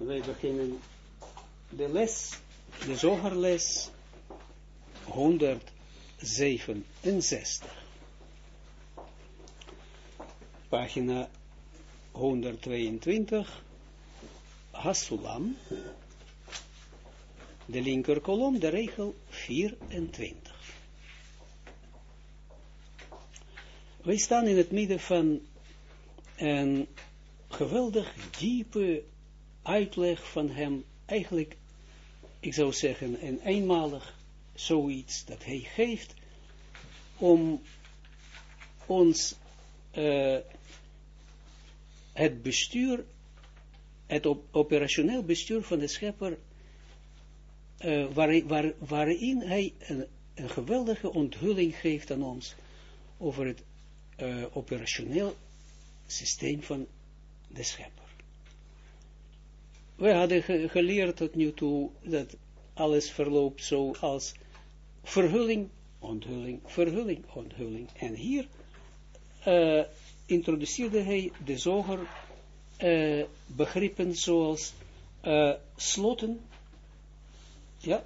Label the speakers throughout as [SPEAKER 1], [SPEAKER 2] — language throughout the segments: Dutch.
[SPEAKER 1] Wij beginnen de les, de zogerles 167. Pagina 122, Hasulam, de linker kolom, de regel 24. Wij staan in het midden van een geweldig diepe uitleg van hem, eigenlijk, ik zou zeggen, een eenmalig zoiets dat hij geeft, om ons uh, het bestuur, het op, operationeel bestuur van de schepper, waar, waarin hij een, een, geweldige onthulling geeft aan ons over het uh, operationeel systeem van de schepper. We hadden ge geleerd tot nu toe dat alles verloopt zoals verhulling, onthulling, verhulling, onthulling. En hier uh, introduceerde hij de zoger uh, begrippen zoals uh, sloten, ja,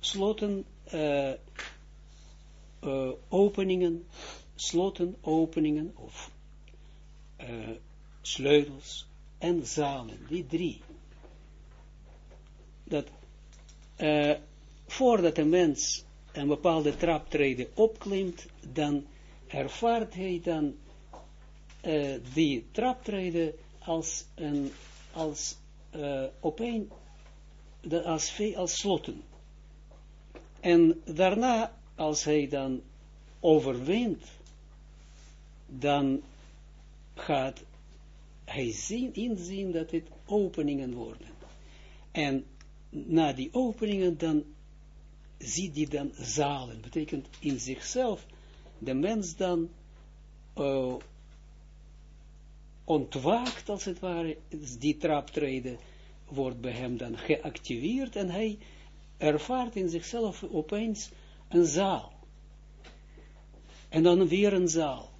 [SPEAKER 1] sloten, openingen, sloten, openingen of sleutels en zalen, die drie. Dat voordat een mens een bepaalde traptreden opklimt, dan ervaart hij dan uh, die traptreden als een, als uh, opeen, als, als sloten. En daarna, als hij dan overwint, dan gaat hij zien, inzien dat het openingen worden. En na die openingen dan ziet hij dan zalen. Betekent in zichzelf de mens dan uh, ontwaakt, als het ware, die traptreden wordt bij hem dan geactiveerd en hij ervaart in zichzelf opeens een zaal. En dan weer een zaal.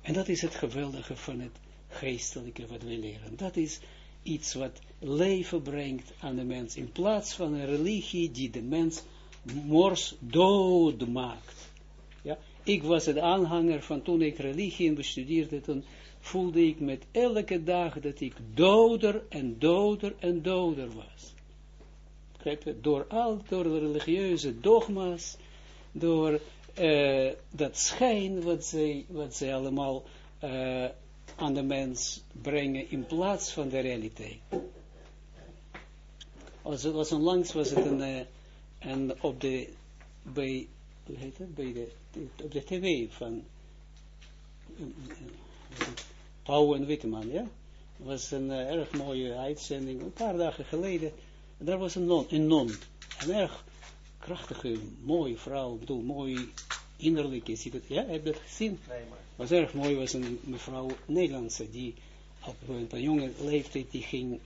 [SPEAKER 1] En dat is het geweldige van het geestelijke wat we leren. Dat is iets wat leven brengt aan de mens, in plaats van een religie die de mens mors dood maakt. Ja, ik was het aanhanger van toen ik religie bestudeerde, toen voelde ik met elke dag dat ik doder en doder en doder was. Door al, door de religieuze dogma's, door uh, dat schijn wat zij, wat zij allemaal uh, aan de mens brengen in plaats van de realiteit. Als het was onlangs was het een, uh, een op de, bij, hoe heet het, bij de, op de tv van, Pauw en Witteman, ja. Was een uh, erg mooie uitzending, een paar dagen geleden. En daar was een non, een non, een erg krachtige, mooie vrouw, ik bedoel, mooi innerlijk is het, ja, heb je dat gezien? Was erg mooi, was een mevrouw Nederlandse, die op een jonge leeftijd, die ging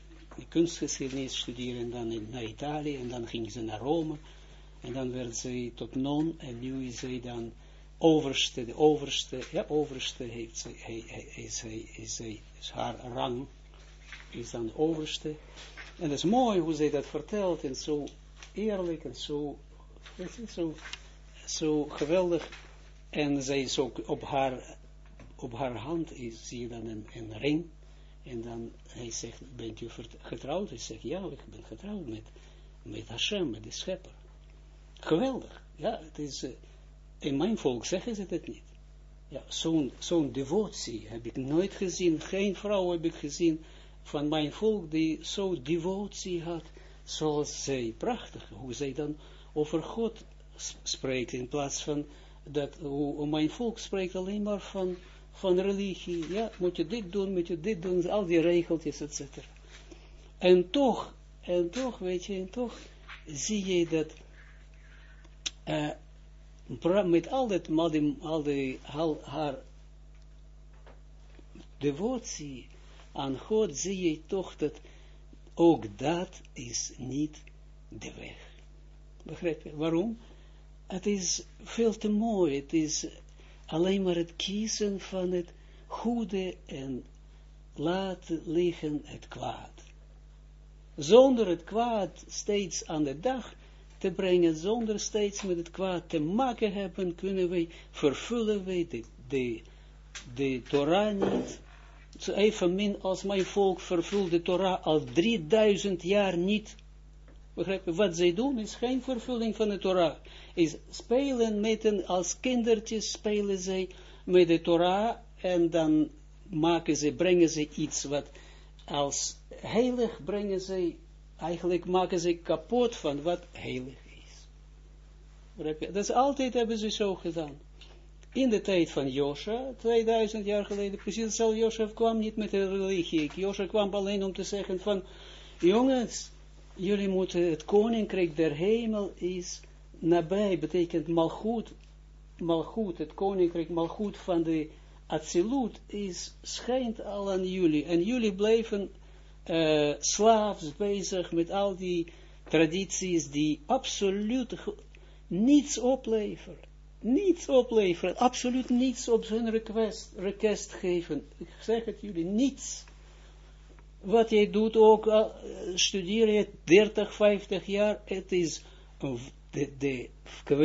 [SPEAKER 1] kunstgeschiedenis studeren, en dan naar Italië, en dan ging ze naar Rome, en dan werd ze tot non, en nu is zij dan overste, de overste, ja, overste heeft zij, hij, is, haar rang, is dan overste. En het is mooi hoe zij dat vertelt, en zo eerlijk, en zo, zo, zo geweldig. En zij is ook op haar, op haar hand, is, zie je dan een, ring, en dan hij zegt, bent u getrouwd? Hij zegt, ja, ik ben getrouwd met, met Hashem, met de schepper. Geweldig, ja, het is... Uh, in mijn volk zeggen ze het niet. Ja, zo'n zo'n devotie heb ik nooit gezien. Geen vrouw heb ik gezien van mijn volk die zo'n devotie had, zoals zij. Prachtig, hoe zij dan over God spreekt, in plaats van dat, hoe mijn volk spreekt alleen maar van, van religie. Ja, moet je dit doen, moet je dit doen, al die regeltjes, etc. En toch, en toch, weet je, en toch zie je dat uh, met al dat, al die, al haar devotie aan God, zie je toch dat ook dat is niet de weg. Begrijp je? Waarom? Het is veel te mooi. Het is alleen maar het kiezen van het goede en laten liggen het kwaad. Zonder het kwaad steeds aan de dag te brengen, zonder steeds met het kwaad te maken hebben, kunnen wij, vervullen wij de, de, de Torah niet. Zo evenmin als mijn volk vervult de Torah al 3000 jaar niet. Begrijp je? Wat zij doen is geen vervulling van de Torah. Is spelen met een, als kindertjes spelen zij met de Torah en dan maken ze, brengen ze iets wat als heilig brengen ze, eigenlijk maken ze kapot van wat heilig is. Dat is altijd hebben ze zo gedaan. In de tijd van Josha, 2000 jaar geleden, precies zal Josha kwam niet met de religie. Josha kwam alleen om te zeggen van, jongens, jullie moeten, het koninkrijk der hemel is nabij, betekent malgoed, malgoed, het koninkrijk malgoed van de Atsilut is, schijnt al aan jullie. En jullie blijven uh, slaafs bezig met al die tradities die absoluut niets opleveren. Niets opleveren. Absoluut niets op hun request, request geven. Ik zeg het jullie, niets. Wat jij doet ook, uh, studeer je 30, 50 jaar, het is de, de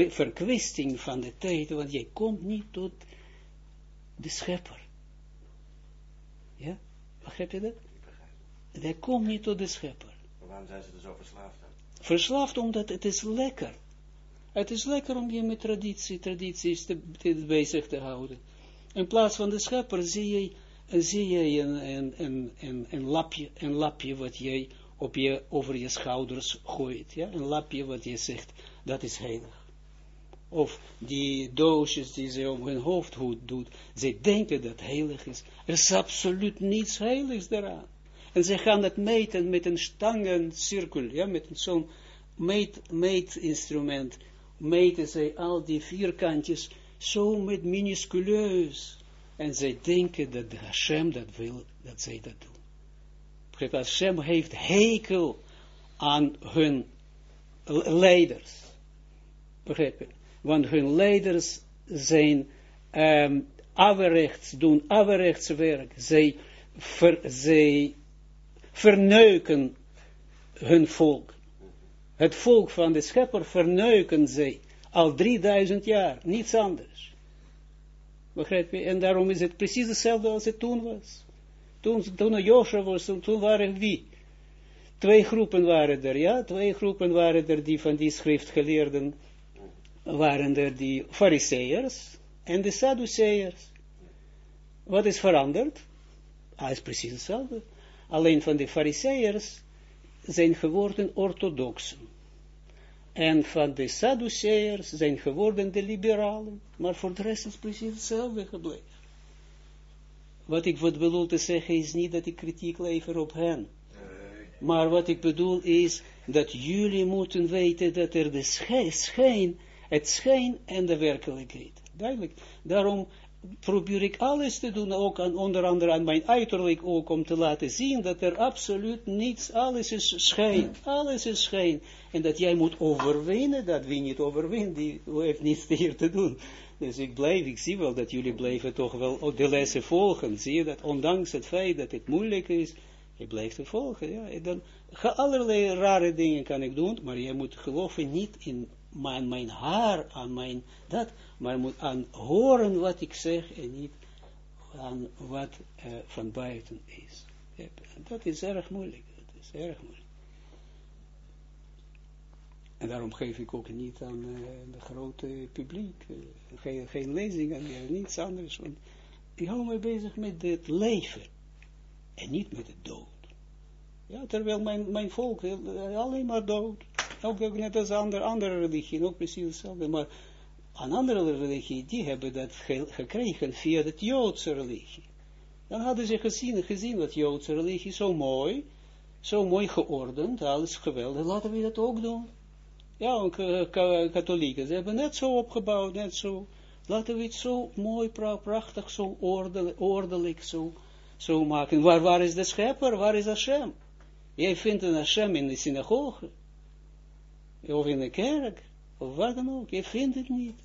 [SPEAKER 1] verkwisting van de tijd, want jij komt niet tot de schepper. Ja? Begrijp je dat? Hij komt niet tot de schepper.
[SPEAKER 2] Maar waarom zijn ze er zo verslaafd aan?
[SPEAKER 1] Verslaafd omdat het is lekker. Het is lekker om je met traditie, tradities te, te bezig te houden. In plaats van de schepper zie je, zie je een, een, een, een, lapje, een lapje wat jij op je, over je schouders gooit. Ja? Een lapje wat je zegt, dat is heilig of die doosjes die ze om hun hoofd doet, ze denken dat heilig is. Er is absoluut niets heiligs daaraan. En ze gaan het meten met een stangencirkel, ja, met zo'n meet, meetinstrument, meten ze al die vierkantjes zo met minusculeus. En zij denken dat Hashem dat wil, dat zij dat doen. Begrijp, Hashem heeft hekel aan hun leiders. Begrijp want hun leiders zijn um, averechts, doen averechts werk. Zij, zij verneuken hun volk. Het volk van de schepper verneuken zij al 3000 jaar, niets anders. Begrijp? En daarom is het precies hetzelfde als het toen was. Toen, toen Joshua was, toen waren wie? Twee groepen waren er, ja? Twee groepen waren er die van die schriftgeleerden waren er die fariseërs en de Sadduceërs. Wat is veranderd? Ah, is precies hetzelfde. Alleen van de fariseërs zijn geworden orthodoxen. En van de Sadduceërs zijn geworden de liberalen. Maar voor de rest is precies hetzelfde gebleven. Wat ik wat bedoel te zeggen is niet dat ik kritiek lever op hen. Maar wat ik bedoel is dat jullie moeten weten dat er de schijn het schijn en de werkelijkheid. Duidelijk. Daarom probeer ik alles te doen, ook aan, onder andere aan mijn uiterlijk ook, om te laten zien dat er absoluut niets, alles is schijn, alles is schijn. En dat jij moet overwinnen, dat wie niet overwint, die heeft niets hier te doen. Dus ik blijf, ik zie wel dat jullie blijven toch wel de lessen volgen. Zie je dat, ondanks het feit dat het moeilijk is, je blijft het volgen. Ja. Dan, allerlei rare dingen kan ik doen, maar je moet geloven niet in aan mijn haar, aan mijn dat, maar moet aan horen wat ik zeg en niet aan wat uh, van buiten is. Dat is erg moeilijk, dat is erg moeilijk. En daarom geef ik ook niet aan uh, de grote publiek, uh, geen, geen lezingen meer, niets anders, want ik hou me bezig met het leven en niet met de dood. Ja, terwijl mijn, mijn volk alleen maar dood. Ook, net als andere, andere religie, ook precies hetzelfde. Maar een andere religie, die hebben dat gekregen via de Joodse religie. Dan hadden ze gezien, gezien dat Joodse religie zo mooi, zo mooi geordend, alles geweldig, laten we dat ook doen. Ja, katholieken, ze hebben net zo opgebouwd, net zo, laten we het zo mooi, prachtig, zo ordelijk, ordelijk zo, zo maken. Waar, waar is de schepper, waar is Hashem? Jij vindt een Hashem in de synagoge of in de kerk, of wat dan ook, je vindt het niet.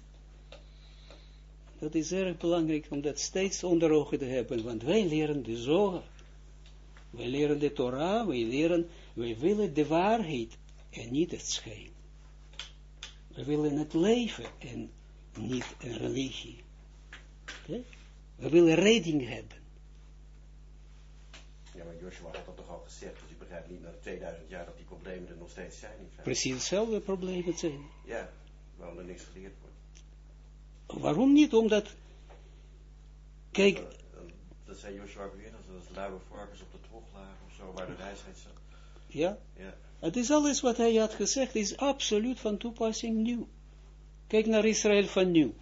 [SPEAKER 1] Dat is erg belangrijk om dat steeds onder ogen te hebben, want wij leren de zoger. Wij leren de Torah, wij leren, wij willen de waarheid en niet het schijn. We willen het leven en niet een religie. We willen redding hebben.
[SPEAKER 2] Ja, maar Joshua had dat al gezegd, begrijp niet na 2000 jaar dat die problemen er nog steeds zijn. in.
[SPEAKER 1] Precies hetzelfde probleem zijn.
[SPEAKER 2] Ja, waarom er niks geleerd wordt.
[SPEAKER 1] Waarom niet? Omdat, kijk,
[SPEAKER 2] Dat, dat zei Joshua weer, dat als luie varkens op de trog lagen of zo, waar de wijsheid zat.
[SPEAKER 1] ja,
[SPEAKER 2] Ja,
[SPEAKER 1] het is alles wat hij had gezegd, is absoluut van toepassing nieuw. Kijk naar Israël van nieuw.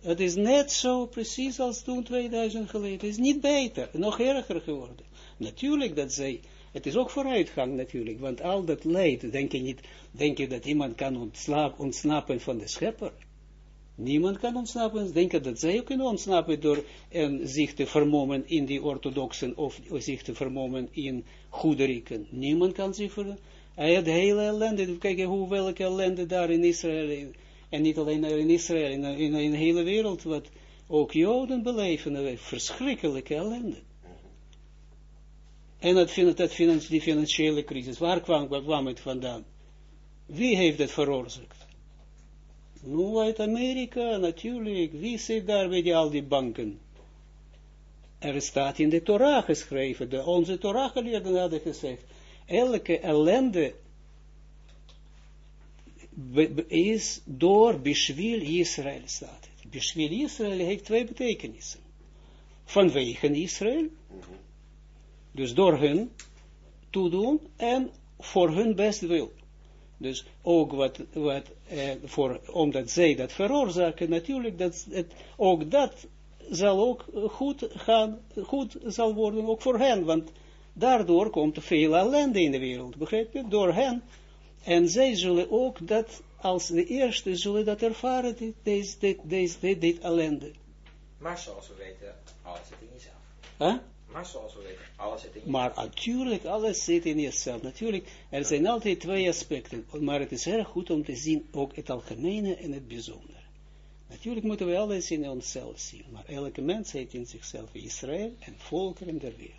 [SPEAKER 1] Het is net zo precies als toen 2000 geleden. Het is niet beter, nog erger geworden. Natuurlijk dat zij, het is ook vooruitgang natuurlijk, want al dat leid, denk je niet, denk je dat iemand kan ontsnappen van de schepper? Niemand kan ontsnappen, denk je dat zij ook kunnen ontsnappen door en zich te vermommen in die orthodoxen of, zich te vermommen in goederiken. Niemand kan zich ver... Hij hele ellende, kijk hoe welke ellende daar in Israël, en niet alleen in Israël, in, in, in de hele wereld, wat ook Joden beleven, eh, verschrikkelijke ellende. En dat, dat die financiële crisis, waar kwam, kwam het vandaan? Wie heeft het veroorzaakt? Nu uit Amerika, natuurlijk. Wie zit daar bij die, al die banken? Er staat in de Torah geschreven, de, onze Torah-geleerden hadden gezegd, elke ellende is door Bishwil Israël staat het. Bishwil Israël heeft twee betekenissen. Vanwege Israël, dus door hun toedoen en voor hun bestwil. Dus ook wat, wat eh, voor, omdat zij dat veroorzaken, natuurlijk, dat, het, ook dat zal ook goed gaan, goed zal worden, ook voor hen, want daardoor komt veel ellende in de wereld, begrijp je, door hen, en zij zullen ook dat, als de eerste, zullen dat ervaren, dit, deze, dit, deze, dit, dit ellende.
[SPEAKER 3] Maar zoals we weten, alles zit in jezelf.
[SPEAKER 1] Huh?
[SPEAKER 3] Maar zoals we weten, alles zit in jezelf.
[SPEAKER 1] Maar natuurlijk, alles zit in jezelf. Natuurlijk, er zijn altijd twee aspecten. Maar het is erg goed om te zien ook het algemene en het bijzondere. Natuurlijk moeten we alles in onszelf zien. Maar elke mens heeft in zichzelf Israël en volkeren der wereld.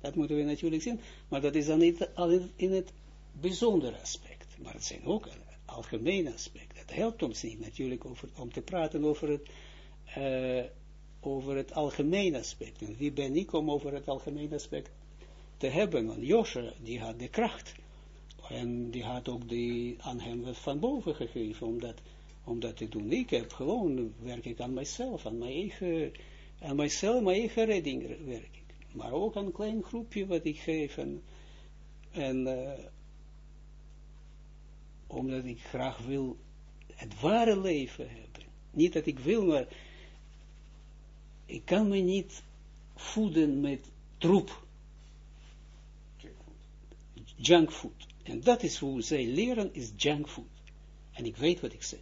[SPEAKER 1] Dat moeten we natuurlijk zien. Maar dat is dan niet al in het bijzondere aspect. Maar het zijn ook een algemene aspect. Het helpt ons niet natuurlijk over, om te praten over het... eh, over het algemene aspect. En wie ben ik om over het algemene aspect te hebben? Want Josje, die had de kracht. En die had ook die, aan hem van boven gegeven om dat, dat te doen. Ik heb gewoon, werk ik aan mijzelf, aan mijn eigen, aan mijzelf, mijn eigen redding werk. Maar ook aan een klein groepje wat ik geef. En, en eh, omdat ik graag wil het ware leven hebben. Niet dat ik wil, maar ik kan me niet voeden met troep, junkfood. En dat is hoe zij leren, is junkfood. En ik weet wat ik zeg.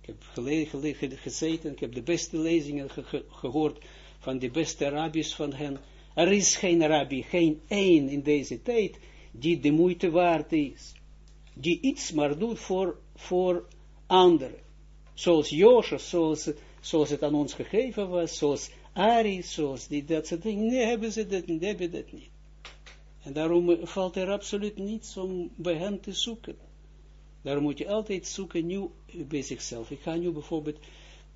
[SPEAKER 1] Ik heb gele, gele, ge- gezeten, ik heb de beste lezingen ge- ge- gehoord van de beste rabbis van hen. Er is geen rabbi, geen één in deze tijd, die de moeite waard is. Die iets maar doet voor, voor anderen. Zoals Josje, zoals, zoals het aan ons gegeven was, zoals Ari, zoals die, dat soort dingen. Nee, hebben ze dat niet, hebben dat niet. En daarom eh, valt er absoluut niets om bij hen te zoeken. Daarom moet je altijd zoeken nieuw bij zichzelf. Ik ga nu bijvoorbeeld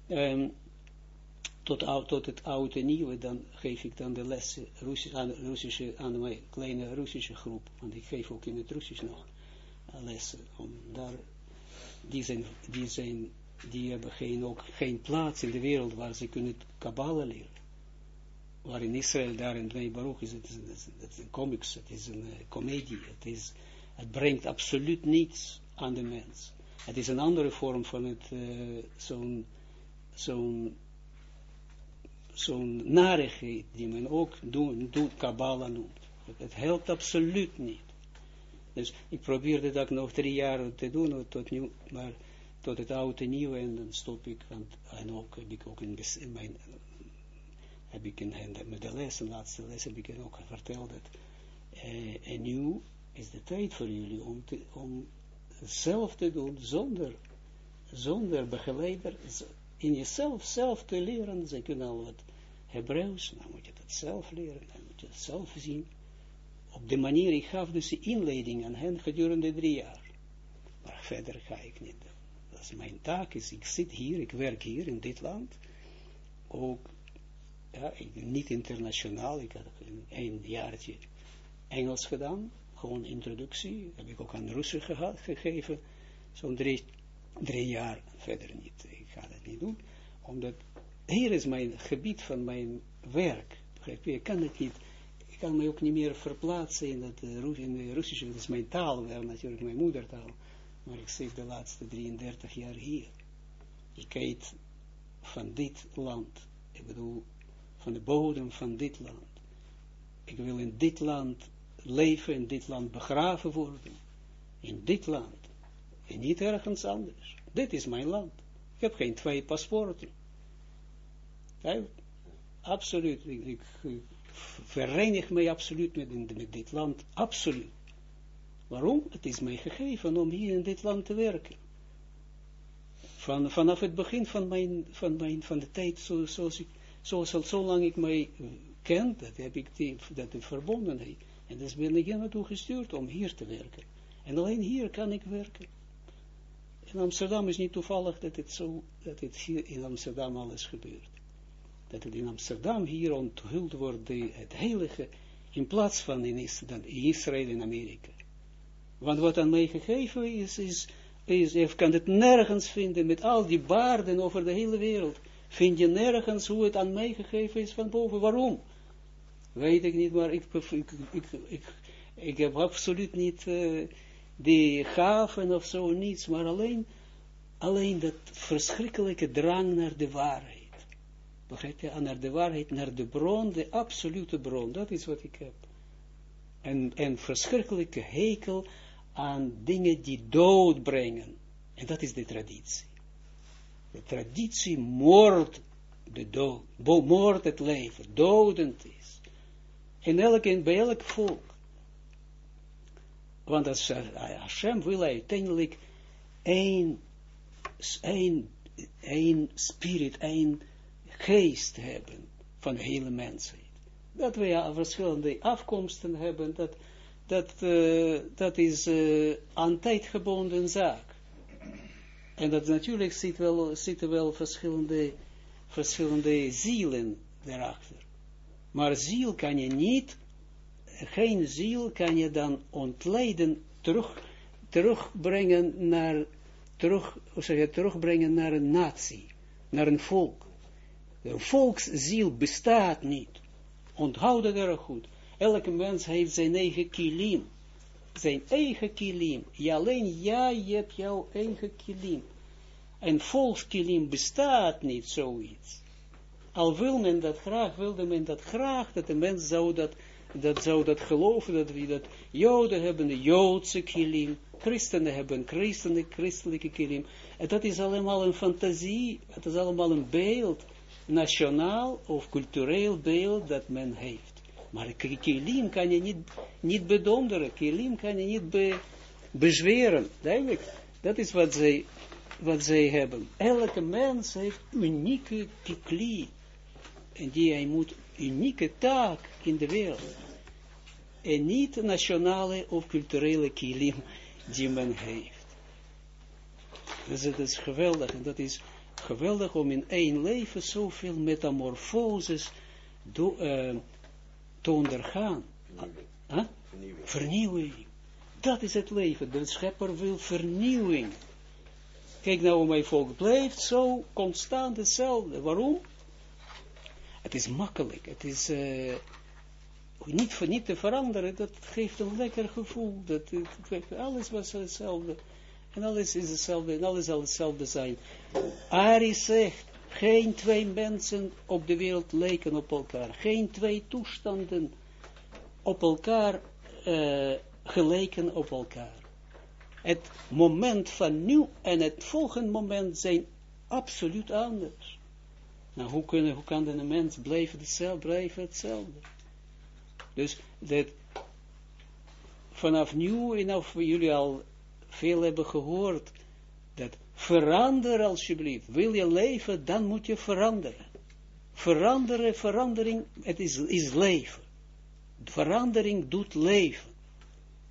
[SPEAKER 1] ehm, tot, tot het oude nieuwe, dan geef ik dan de lessen Russisch, aan, Russische, aan mijn kleine Russische groep. Want ik geef ook in het Russisch nog eh, lessen. Om daar, die, zijn, die, zijn, die hebben geen, ook geen plaats in de wereld waar ze kunnen Kabbalah leren. Waar in Israël, daar in Bnei Baruch is het, is, een comics, het is een komedie, het, is, het brengt absoluut niets aan de mens. Het is een andere vorm van het, uh, zo'n, zo'n, zo'n narigheid die men ook doet, Kabbalah noemt. Het, het helpt absoluut niet. Dus ik probeerde dat nog drie jaar te doen, tot nu, maar tot het oude nieuwe en dan stop ik, want, en ook heb ik ook in, mijn, heb ik in hen, met de les, de laatste les heb ik ook verteld dat, eh, en nu is de tijd voor jullie om, te, om zelf te doen, zonder, zonder begeleider, in jezelf zelf te leren, ze kunnen al wat Hebreeuws, dan moet je dat zelf leren, dan moet je het zelf zien. Op de manier, ik gaf dus de inleiding aan hen gedurende drie jaar. Maar verder ga ik niet is mijn taak, is, ik zit hier, ik werk hier in dit land. Ook, ja, niet internationaal, ik had een, jaartje Engels gedaan, gewoon introductie, heb ik ook aan Russen gegeven, zo'n drie, drie jaar, verder niet, ik ga dat niet doen, omdat hier is mijn gebied van mijn werk, begrijp je, ik kan het niet, ik kan me ook niet meer verplaatsen in, het, in de Russische, dat is mijn taal, natuurlijk mijn moedertaal, maar ik zit de laatste 33 jaar hier. Ik eet van dit land, ik bedoel, van de bodem van dit land. Ik wil in dit land leven, in dit land begraven worden. In dit land. En niet ergens anders. Dit is mijn land. Ik heb geen twee paspoorten. Absoluut. Ik, ik, verenig mij absoluut met dit land. Absoluut. Waarom? Het is mij gegeven om hier in dit land te werken. Van, vanaf het begin van, mijn, van, mijn, van de tijd, zo, zoals ik, zoals al zolang ik mij ken, dat heb ik die, dat de verbondenheid. En dus ben ik hier naartoe gestuurd om hier te werken. En alleen hier kan ik werken. In Amsterdam is niet toevallig dat het zo, dat het hier in Amsterdam alles gebeurt. Dat het in Amsterdam hier onthuld wordt, het heilige, in plaats van in Israël en Amerika. Want wat aan mij gegeven is, is, is, je kan het nergens vinden, met al die baarden over de hele wereld, vind je nergens hoe het aan mij gegeven is van boven. Waarom? Weet ik niet, maar ik, ik, ik, ik, ik heb absoluut niet uh, die gaven of zo, niets, maar alleen, alleen dat verschrikkelijke drang naar de waarheid. Begrijp je? Naar de waarheid, naar de bron, de absolute bron, dat is wat ik heb. En, en verschrikkelijke hekel aan dingen die dood brengen. En dat is de traditie. De traditie moordt de dood, moordt het leven, dodend is. In elk, bij elk volk. Want als Hashem wil uiteindelijk één, één, één spirit, één geest hebben van de hele mensheid. Dat we verschillende afkomsten hebben, dat dat, uh, dat is uh, aan tijd gebonden zaak. En dat natuurlijk zit wel, zitten wel verschillende, verschillende zielen daarachter. Maar ziel kan je niet, geen ziel kan je dan ontleiden, terug, terugbrengen naar, terug, zeg je, terugbrengen naar een natie, naar een volk. Een volksziel bestaat niet. Onthoud dat erg goed. Elke mens heeft zijn eigen kilim. Zijn eigen kilim. Ja, alleen jij hebt jouw eigen kilim. En volkskilim bestaat niet zoiets. Al wil men dat graag, wilde men dat graag, dat de mens zou dat, dat, zou dat geloven, dat we dat Joden hebben de Joodse kilim, christenen hebben christenen, christelijke kilim. En dat is allemaal een fantasie, het is allemaal een beeld, nationaal of cultureel beeld dat men heeft. Maar kilim kan je niet, niet bedonderen, kilim kan je niet be, bezweren. Dat is wat zij, wat zij hebben. Elke mens heeft unieke kli. En die hij moet unieke taak in de wereld. En niet nationale of culturele kilim die men heeft. Dus het is geweldig. En dat is geweldig om in één leven zoveel metamorfoses do, uh, te ondergaan. Vernieuwing. vernieuwing. Dat is het leven. De schepper wil vernieuwing. Kijk nou, mijn volk blijft zo constant hetzelfde. Waarom? Het is makkelijk. Het is uh, niet, voor, niet te veranderen. Dat geeft een lekker gevoel. Dat, alles was hetzelfde. En alles is hetzelfde. En alles zal hetzelfde zijn. Ari zegt, geen twee mensen op de wereld lijken op elkaar. Geen twee toestanden op elkaar uh, gelijken op elkaar. Het moment van nu en het volgende moment zijn absoluut anders. Nou, hoe, kunnen, hoe kan een mens blijven hetzelfde, blijven hetzelfde? Dus dat vanaf nu, en of jullie al veel hebben gehoord, dat Verander alsjeblieft. Wil je leven, dan moet je veranderen. veranderen, verandering, het is, is leven. Verandering doet leven.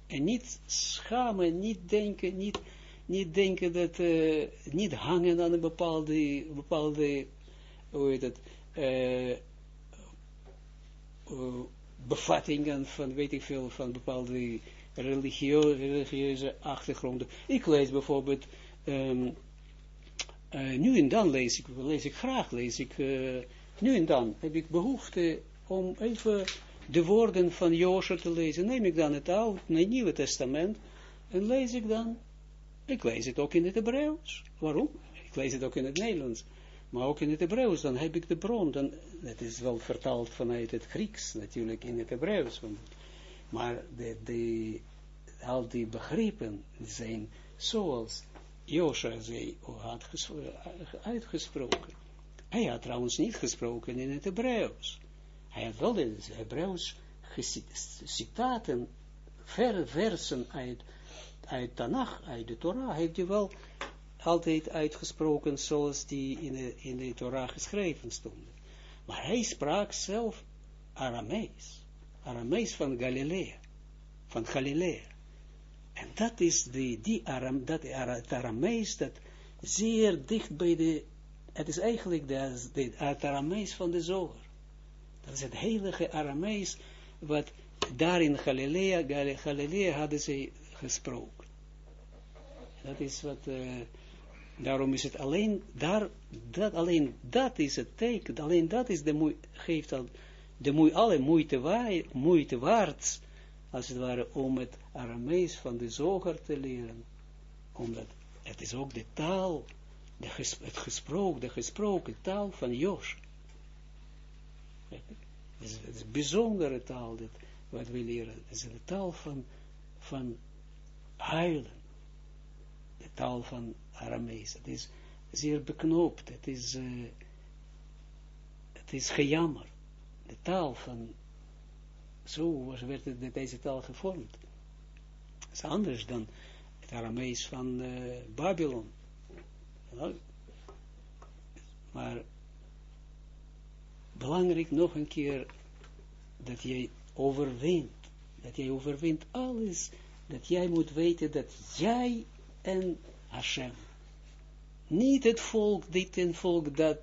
[SPEAKER 1] En niet schamen, niet denken, niet, niet denken dat, uh, niet hangen aan een bepaalde, bepaalde hoe heet het, uh, bevattingen van, weet ik veel, van bepaalde religio religieuze achtergronden. Ik lees bijvoorbeeld, um, nu en dan lees ik, lees ik graag, lees ik, nu en dan heb ik behoefte om even de woorden van Josje te lezen. Neem ik dan het Oude, het Nieuwe Testament en lees ik dan. Ik lees het ook in het Hebreeuws. Waarom? Ik lees het ook in het Nederlands. Maar ook in het Hebreeuws, dan heb ik de bron. Dan, het is wel vertaald vanuit het Grieks, natuurlijk in het Hebreeuws. Maar de, de, al die begrippen zijn zoals Josha zei, had uitgesproken. Hij had trouwens niet gesproken in het Hebreeuws. Hij had wel de Hebreeuws citaten, versen uit, uit Tanach, uit de Torah, heeft hij wel altijd uitgesproken zoals die in de, in de Torah geschreven stonden. Maar hij sprak zelf Aramees. Aramees van Galilea. Van Galilea. En dat is de, die Aram, dat, Aramees dat zeer dicht bij de, het is eigenlijk de, de, Aramees van de zoger. Dat is het heilige Aramees, wat daar in Galilea, Galilea hadden ze gesproken. Dat is wat, uh, daarom is het alleen, daar, dat, alleen dat is het teken, alleen dat is de geeft al de moe, alle moeite, waard, moeite waard, als het ware, om het Aramees van de zoger te leren. Omdat het is ook de taal, de het gesproken, de gesproken taal van Jos. Het is, het is een bijzondere taal, dit, wat we leren. Het is de taal van, van huilen. De taal van Aramees. Het is zeer beknoopt. Het is, uh, het is gejammer. De taal van, zo werd het, deze taal gevormd. Het is anders dan het Aramees van uh, Babylon. Maar belangrijk nog een keer dat jij overwint, dat jij overwint alles, dat jij moet weten dat jij en Hashem, niet het volk dit en volk dat,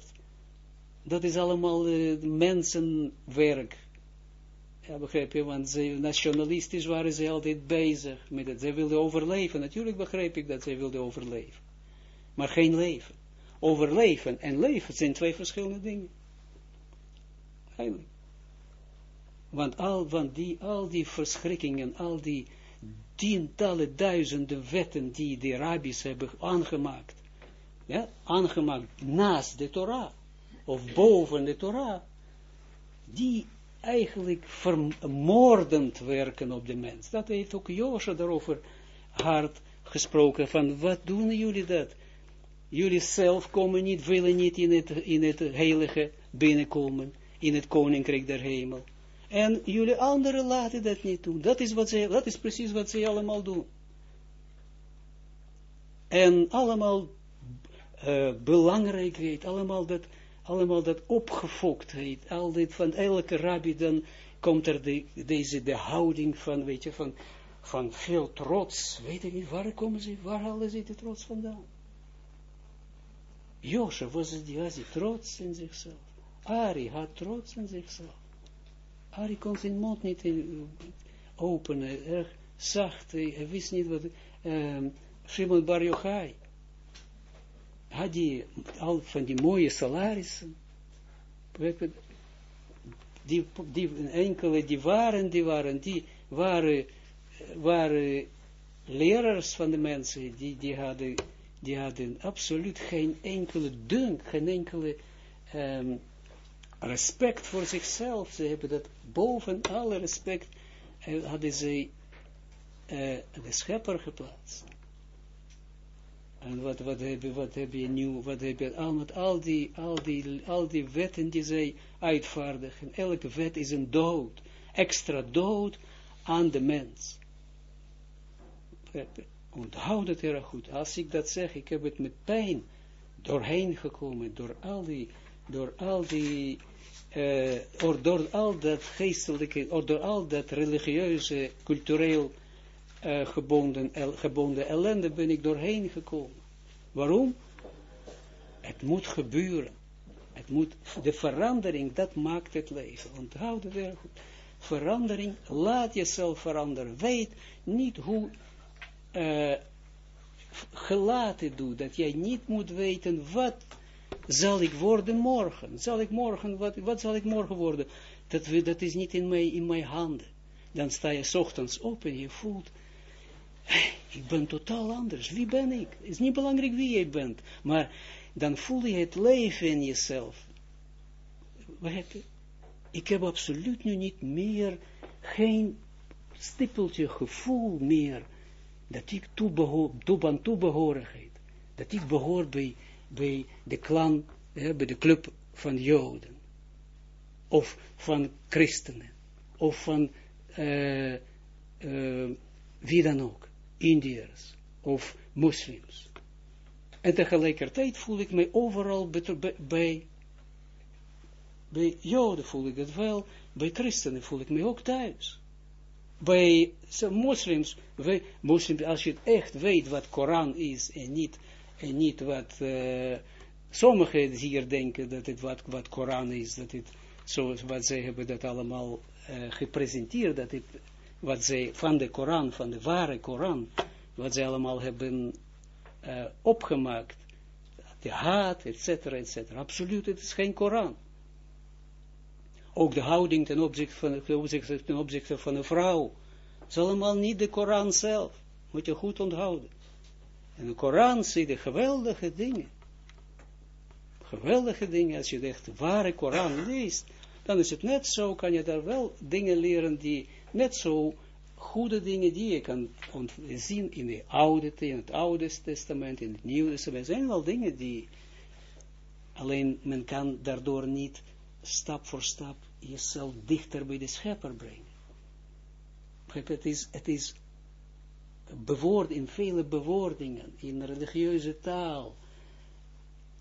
[SPEAKER 1] dat is allemaal uh, mensenwerk. Ja, begrijp je, want ze, nationalistisch waren ze altijd bezig met het. Zij wilden overleven. Natuurlijk begrijp ik dat zij wilden overleven. Maar geen leven. Overleven en leven zijn twee verschillende dingen. Eigenlijk. Want al, want die, al die verschrikkingen, al die tientallen duizenden wetten die de rabbis hebben aangemaakt, ja, aangemaakt naast de Torah, of boven de Torah, die eigenlijk vermoordend werken op de mens. Dat heeft ook Josje daarover hard gesproken, van wat doen jullie dat? Jullie zelf komen niet, willen niet in het, in het heilige binnenkomen, in het koninkrijk der hemel. En jullie anderen laten dat niet doen. Dat is, wat ze, dat is precies wat ze allemaal doen. En allemaal uh, belangrijkheid, allemaal dat, allemaal dat opgefoktheid, al dit van elke rabbi, dan komt er de, deze, de houding van, weet je, van, van veel trots. Weet ik niet, waar komen ze, waar halen ze de trots vandaan? Josje was die, was die trots in zichzelf. Ari had trots in zichzelf. Ari kon zijn mond niet openen, erg zacht, hij wist niet wat, um, Shimon Bar Yochai, had die al van die mooie salarissen, die, die enkele, die waren, die waren, die waren, waren leraars van de mensen, die, die hadden, die hadden absoluut geen enkele dunk, geen enkele um, respect voor zichzelf. Ze hebben dat boven alle respect, uh, hadden ze uh, de schepper geplaatst. En wat, wat, heb, je, wat heb je nu, wat heb je, al, met al, die, al, die, al die wetten die zij uitvaardigen, elke wet is een dood, extra dood aan de mens. Onthoud het erg goed. Als ik dat zeg, ik heb het met pijn doorheen gekomen, door al die door al die uh, door al dat geestelijke, door al dat religieuze, cultureel uh, gebonden, gebonden ellende ben ik doorheen gekomen. Waarom? Het moet gebeuren. Het moet, de verandering, dat maakt het leven. Onthoud het erg goed. Verandering, laat jezelf veranderen. Weet niet hoe uh, gelaten doet, dat jij niet moet weten wat zal ik worden morgen? Zal ik morgen, wat, wat zal ik morgen worden? Dat, dat is niet in mijn, in mijn handen. Dan sta je ochtends op en je voelt, ik ben totaal anders. Wie ben ik? Het is niet belangrijk wie je bent. Maar dan voel je het leven in jezelf. Ik heb absoluut nu niet meer, geen stippeltje gevoel meer, dat ik toebehoor, toe aan toebehorigheid. Dat ik behoor bij bij de klan, bij de club van Joden, of van christenen, of van uh, uh, wie dan ook, Indiërs, of moslims. En tegelijkertijd voel ik mij overal bij, bij Joden voel ik het wel, bij christenen voel ik mij ook thuis. Bij moslims, bij moslims, als je echt weet wat Koran is en niet en niet wat uh, sommigen hier denken dat het wat, wat Koran is, dat het, zoals wat zij hebben dat allemaal uh, gepresenteerd, dat het, wat zij van de Koran, van de ware Koran, wat zij allemaal hebben uh, opgemaakt, de haat, et cetera, et cetera. Absoluut, het is geen Koran. Ook de houding ten opzichte van, van een vrouw, is allemaal niet de Koran zelf. Moet je goed onthouden. In de Koran zie je geweldige dingen. Geweldige dingen, als je echt ware Koran leest, dan is het net zo, kan je daar wel dingen leren die, net zo goede dingen die je kan zien in, de oude, in het Oude Testament, in het Nieuwe Testament, zijn wel dingen die, alleen men kan daardoor niet stap voor stap jezelf dichter bij de schepper brengen. Het is, het is bewoord, in vele bewoordingen, in religieuze taal.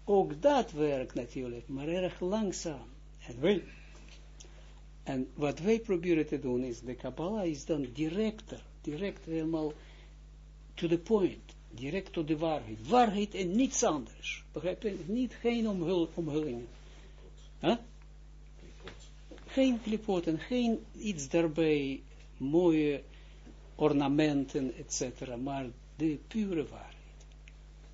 [SPEAKER 1] Ook dat werkt natuurlijk, maar erg langzaam. En, wij, en wat wij proberen te doen is, de Kabbalah is dan directer, direct helemaal to the point, direct tot de waarheid. Waarheid en niets anders. Begrijp je? Niet, geen omhul, omhullingen. Huh? Geen klipoten, geen iets daarbij, mooie ornamenten, etc. Maar de pure waarheid.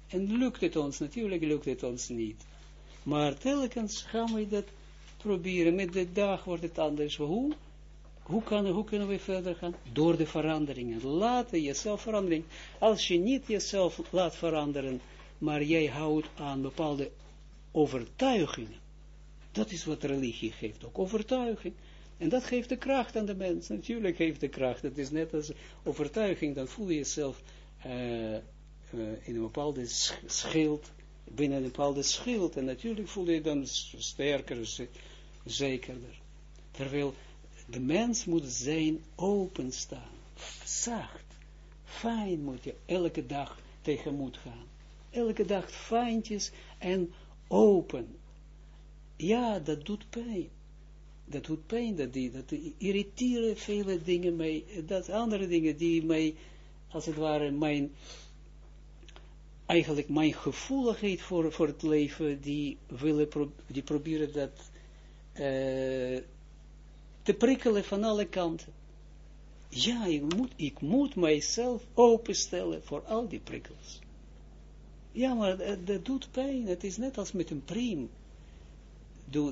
[SPEAKER 1] En lukt het ons, natuurlijk lukt het ons niet. Maar telkens gaan we dat proberen. Met de dag wordt het anders. Hoe? Hoe, kan, hoe kunnen we verder gaan? Door de veranderingen. Laat jezelf veranderen. Als je niet jezelf laat veranderen, maar jij houdt aan bepaalde overtuigingen. Dat is wat religie geeft, ook overtuiging. En dat geeft de kracht aan de mens. Natuurlijk geeft de kracht. Het is net als overtuiging. Dan voel je jezelf uh, uh, in een bepaalde schild. Binnen een bepaalde schild. En natuurlijk voel je je dan sterker, zekerder. Terwijl de mens moet zijn openstaan. Zacht. Fijn moet je elke dag tegemoet gaan. Elke dag fijntjes en open. Ja, dat doet pijn dat doet pijn, dat, die, dat irriteren vele dingen mij, dat andere dingen die mij, als het ware, mijn, eigenlijk mijn gevoeligheid voor, voor het leven, die willen, die proberen dat uh, te prikkelen van alle kanten. Ja, ik moet, ik moet mijzelf openstellen voor al die prikkels. Ja, maar dat, dat doet pijn. Het is net als met een priem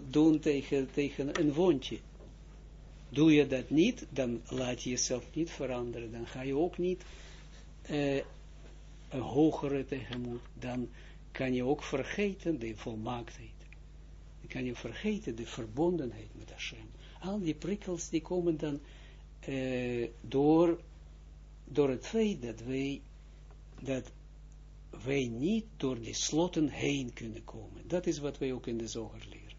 [SPEAKER 1] doen tegen, tegen een wondje. Doe je dat niet, dan laat je jezelf niet veranderen. Dan ga je ook niet uh, een hogere tegemoet. Dan kan je ook vergeten de volmaaktheid. Kan je vergeten de verbondenheid met Hashem. Al die prikkels die komen dan uh, door, door het feit dat wij, dat wij niet door die sloten heen kunnen komen. Dat is wat wij ook in de zoger leren.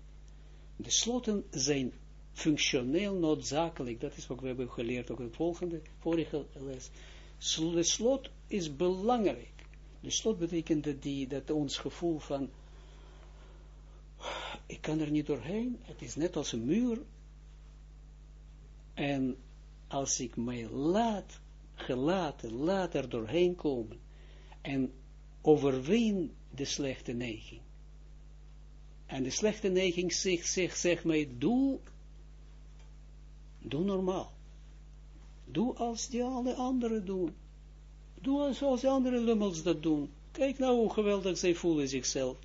[SPEAKER 1] De sloten zijn functioneel noodzakelijk. Dat is wat we hebben geleerd ook in de volgende, vorige les. De slot is belangrijk. De slot betekent dat, die, dat ons gevoel van ik kan er niet doorheen, het is net als een muur, en als ik mij laat, gelaten, laat er doorheen komen, en overwin de slechte neiging, en de slechte neiging zegt, zegt, zegt mij, doe, doe normaal. Doe als die alle anderen doen. Doe zoals de andere lummels dat doen. Kijk nou hoe geweldig zij voelen zichzelf.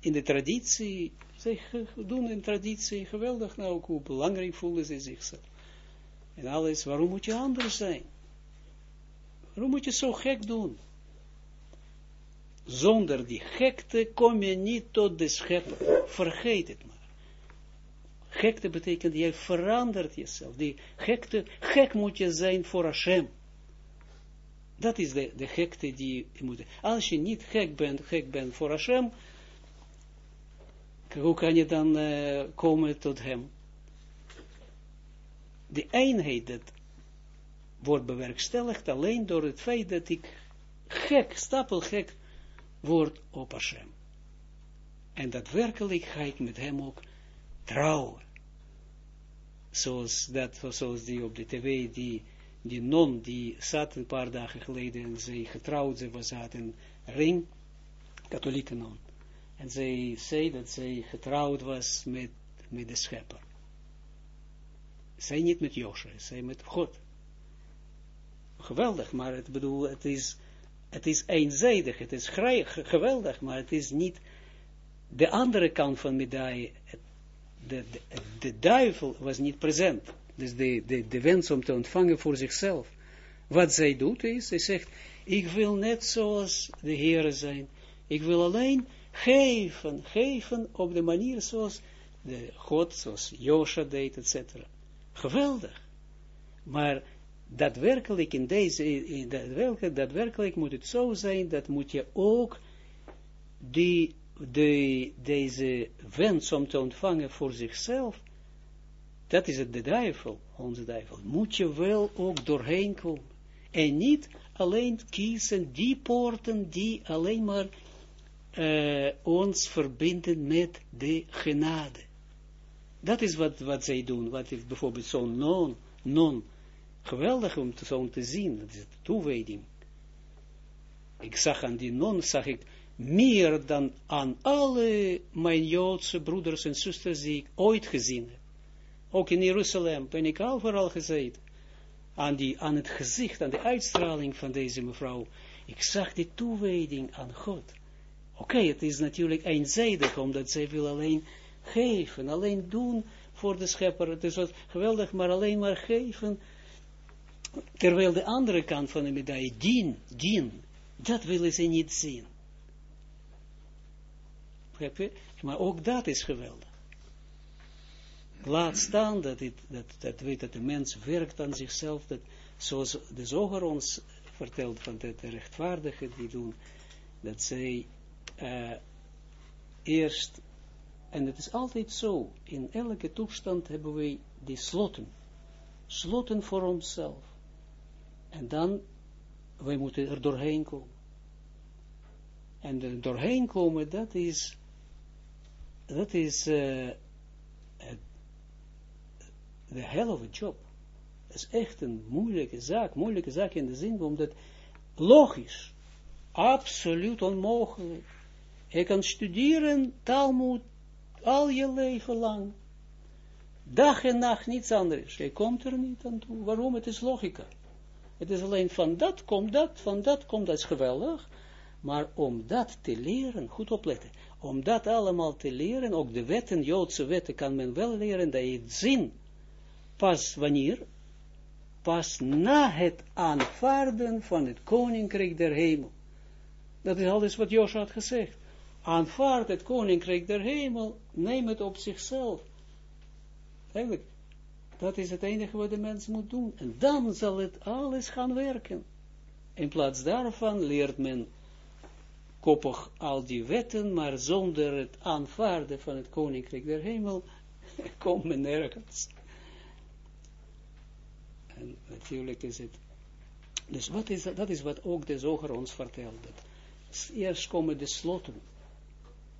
[SPEAKER 1] In de traditie, zij doen in traditie geweldig nou hoe belangrijk voelen ze zichzelf. En alles, waarom moet je anders zijn? Waarom moet je zo gek doen? Zonder die gekte kom je niet tot de schepper. Vergeet het maar. Gekte betekent, jij verandert jezelf. Die gekte, gek moet je zijn voor Hashem. Dat is de, de gekte die je moet. Als je niet gek bent, gek bent voor Hashem, hoe kan je dan uh, komen tot hem? De eenheid dat wordt bewerkstelligd alleen door het feit dat ik gek, stapelgek word op Hashem. En daadwerkelijk ga ik met hem ook trouwen. Zoals dat, zoals die op de tv, die die non, die zat een paar dagen geleden en zij getrouwd, ze was had een ring, katholieke non. En zij zei dat zij getrouwd was met, met de schepper. Zij niet met Joshua, zij met God. Geweldig, maar het bedoel, het is, het is eenzijdig, het is geweldig, maar het is niet de andere kant van medaille. De, de, de duivel was niet present. Dus de, de, de wens om te ontvangen voor zichzelf. Wat zij doet is, zij zegt, ik wil net zoals de Heer zijn. Ik wil alleen geven, geven op de manier zoals de God, zoals Josha deed, etc. Geweldig. Maar daadwerkelijk in deze, in daadwerkelijk, daadwerkelijk moet het zo zijn, dat moet je ook die, de, deze wens om te ontvangen voor zichzelf, dat is het de duivel, onze duivel. Moet je wel ook doorheen komen. En niet alleen kiezen die poorten die alleen maar uh, ons verbinden met de genade. Dat is wat, wat zij doen. Wat is bijvoorbeeld zo'n non, non. Geweldig om zo te zien. Dat is de toewijding. Ik zag aan die non, zag ik meer dan aan alle mijn Joodse broeders en zusters die ik ooit gezien heb. Ook in Jeruzalem ben ik overal gezeten. Aan, die, aan het gezicht, aan de uitstraling van deze mevrouw. Ik zag die toewijding aan God. Oké, het is natuurlijk eenzijdig, omdat zij wil alleen geven, alleen doen voor de schepper. Het is wat geweldig, maar alleen maar geven. Terwijl de andere kant van de medaille, dien, dien, dat willen ze niet zien. Maar ook dat is geweldig. Laat staan dat, het, dat, dat, weet dat de mens werkt aan zichzelf, dat, zoals de zoger ons vertelt van de, rechtvaardigen die doen, dat zij uh, eerst, en het is altijd zo, in elke toestand hebben wij die sloten, sloten voor onszelf. En dan, wij moeten er doorheen komen. En er doorheen komen, dat is, dat is uh, de hell of a job. Dat is echt een moeilijke zaak, moeilijke zaak in de zin, omdat logisch, absoluut onmogelijk. Je kan studeren Talmud al je leven lang. Dag en nacht niets anders. Je komt er niet aan toe. Waarom? Het is logica. Het is alleen van dat komt dat, van dat komt dat is geweldig. Maar om dat te leren, goed opletten, om dat allemaal te leren, ook de wetten, Joodse wetten, kan men wel leren, dat je zin Pas wanneer? Pas na het aanvaarden van het koninkrijk der hemel. Dat is alles wat Josje had gezegd. Aanvaard het koninkrijk der hemel, neem het op zichzelf. Eigenlijk, dat is het enige wat de mens moet doen. En dan zal het alles gaan werken. In plaats daarvan leert men koppig al die wetten, maar zonder het aanvaarden van het koninkrijk der hemel, komt men nergens. En natuurlijk is het, dus wat is dat, is wat ook de zoger ons vertelt, eerst komen de sloten,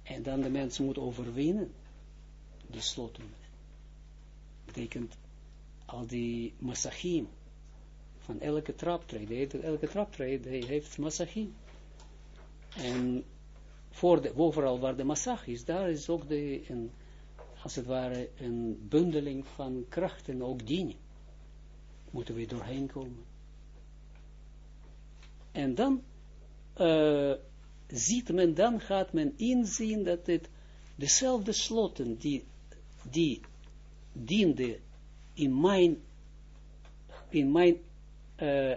[SPEAKER 1] en dan de mens moet overwinnen, die sloten. Betekent al die massachim van elke traptrede. Elke traptrede heeft massachim. En voor de, overal waar de massach is, daar is ook de, een, als het ware, een bundeling van krachten, ook dienen. Moeten we doorheen komen. En dan uh, ziet men, dan gaat men inzien dat het dezelfde sloten die, die diende in mijn, in mijn uh,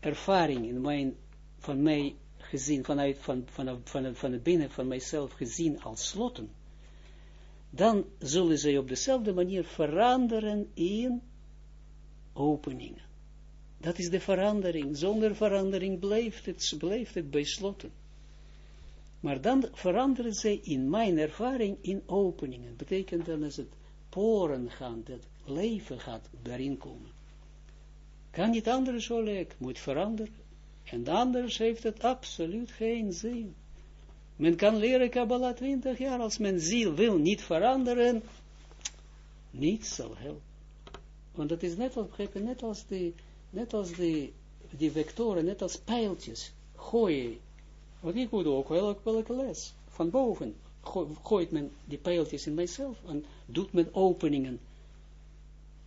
[SPEAKER 1] ervaring, in mijn, van mij gezien, vanuit, van, van, van, van het binnen van mijzelf gezien als sloten, dan zullen zij op dezelfde manier veranderen in openingen. Dat is de verandering. Zonder verandering blijft het, blijft het bij sloten. Maar dan veranderen zij in mijn ervaring in openingen. Betekent dan als het poren gaan, dat leven gaat daarin komen. Kan niet anders, Oleg, moet veranderen. En anders heeft het absoluut geen zin. Men kan leren Kabbalah 20 jaar, als men ziel wil niet veranderen, niets zal helpen. Want dat is net als, net als, die, net als die, die vectoren, net als pijltjes, gooien. Wat ik doe ook, welke, welke les? Van boven gooit men die pijltjes in mijzelf en doet men openingen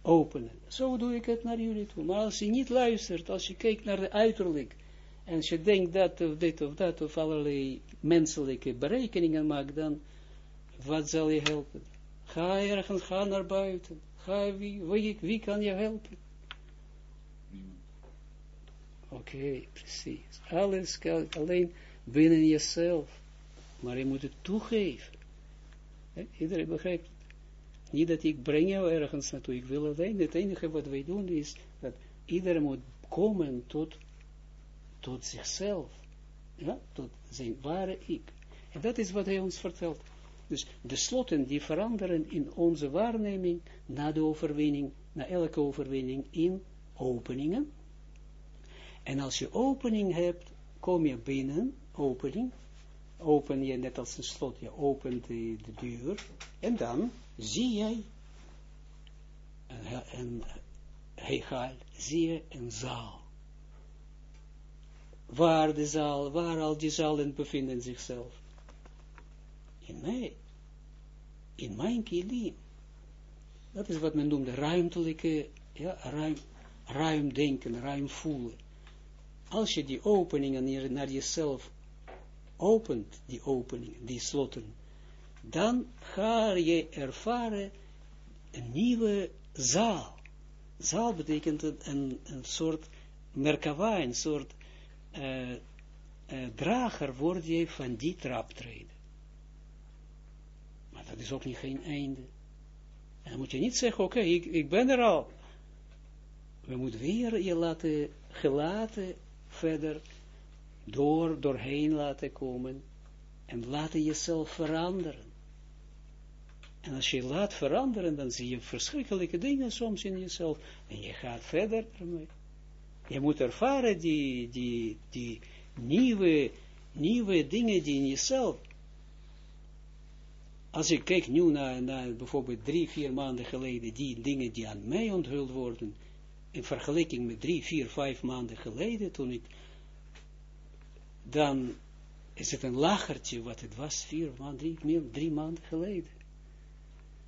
[SPEAKER 1] openen. Zo doe ik het naar jullie toe. Maar als je niet luistert, als je kijkt naar de uiterlijk, en als je denkt dat of dit of dat, of allerlei menselijke berekeningen maakt, dan wat zal je helpen? Ga ergens, ga naar buiten. Ga, wie, wie, wie kan je helpen? Oké, okay, precies. Alles kan alleen binnen jezelf. Maar je moet het toegeven. Iedereen begrijpt niet dat ik breng jou ergens naartoe. Ik wil alleen, het enige wat wij doen is, dat iedereen moet komen tot, tot zichzelf. Ja, tot zijn ware ik. En dat is wat hij ons vertelt. Dus de sloten die veranderen in onze waarneming na de overwinning, na elke overwinning in openingen. En als je opening hebt, kom je binnen, opening, open je net als een slot, je opent de, de deur, en dan zie jij een, een hegal, zie je een zaal. Waar de zaal, waar al die zalen bevinden zichzelf? In mij. In mijn kilim. Dat is wat men noemt ruimtelijke, ja, ruim, ruim denken, ruim voelen. Als je die openingen naar jezelf opent, die openingen, die sloten, dan ga je ervaren een nieuwe zaal. Zaal betekent een, een soort merkava, een soort uh, uh, drager word je van die traptreden. Maar dat is ook niet geen einde. En dan moet je niet zeggen, oké, ik, ik ben er al. We moeten weer je laten, gelaten verder, door, doorheen laten komen, en laten jezelf veranderen. En als je laat veranderen, dan zie je verschrikkelijke dingen soms in jezelf. En je gaat verder ermee. Je moet ervaren die, die, die nieuwe, nieuwe dingen die in jezelf. Als ik kijk nu naar, naar bijvoorbeeld drie, vier maanden geleden, die dingen die aan mij onthuld worden, in vergelijking met drie, vier, vijf maanden geleden, toen ik, dan is het een lachertje wat het was, vier maanden, drie, maanden geleden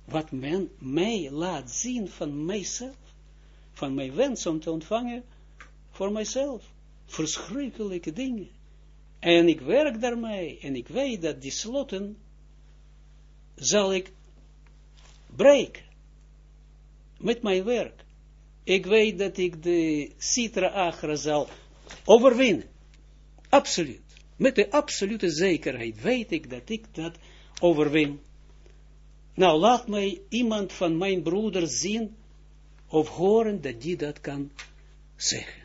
[SPEAKER 1] wat men mij laat zien van mijzelf, van mijn wens om te ontvangen voor mijzelf. Verschrikkelijke dingen. En ik werk daarmee, en ik weet dat die sloten zal ik breken met mijn werk. Ik weet dat ik de Citra Agra zal overwinnen. Absoluut. Met de absolute zekerheid weet ik dat ik dat overwin. Nou, laat mij iemand van mijn broeder zien of horen dat die dat kan zeggen.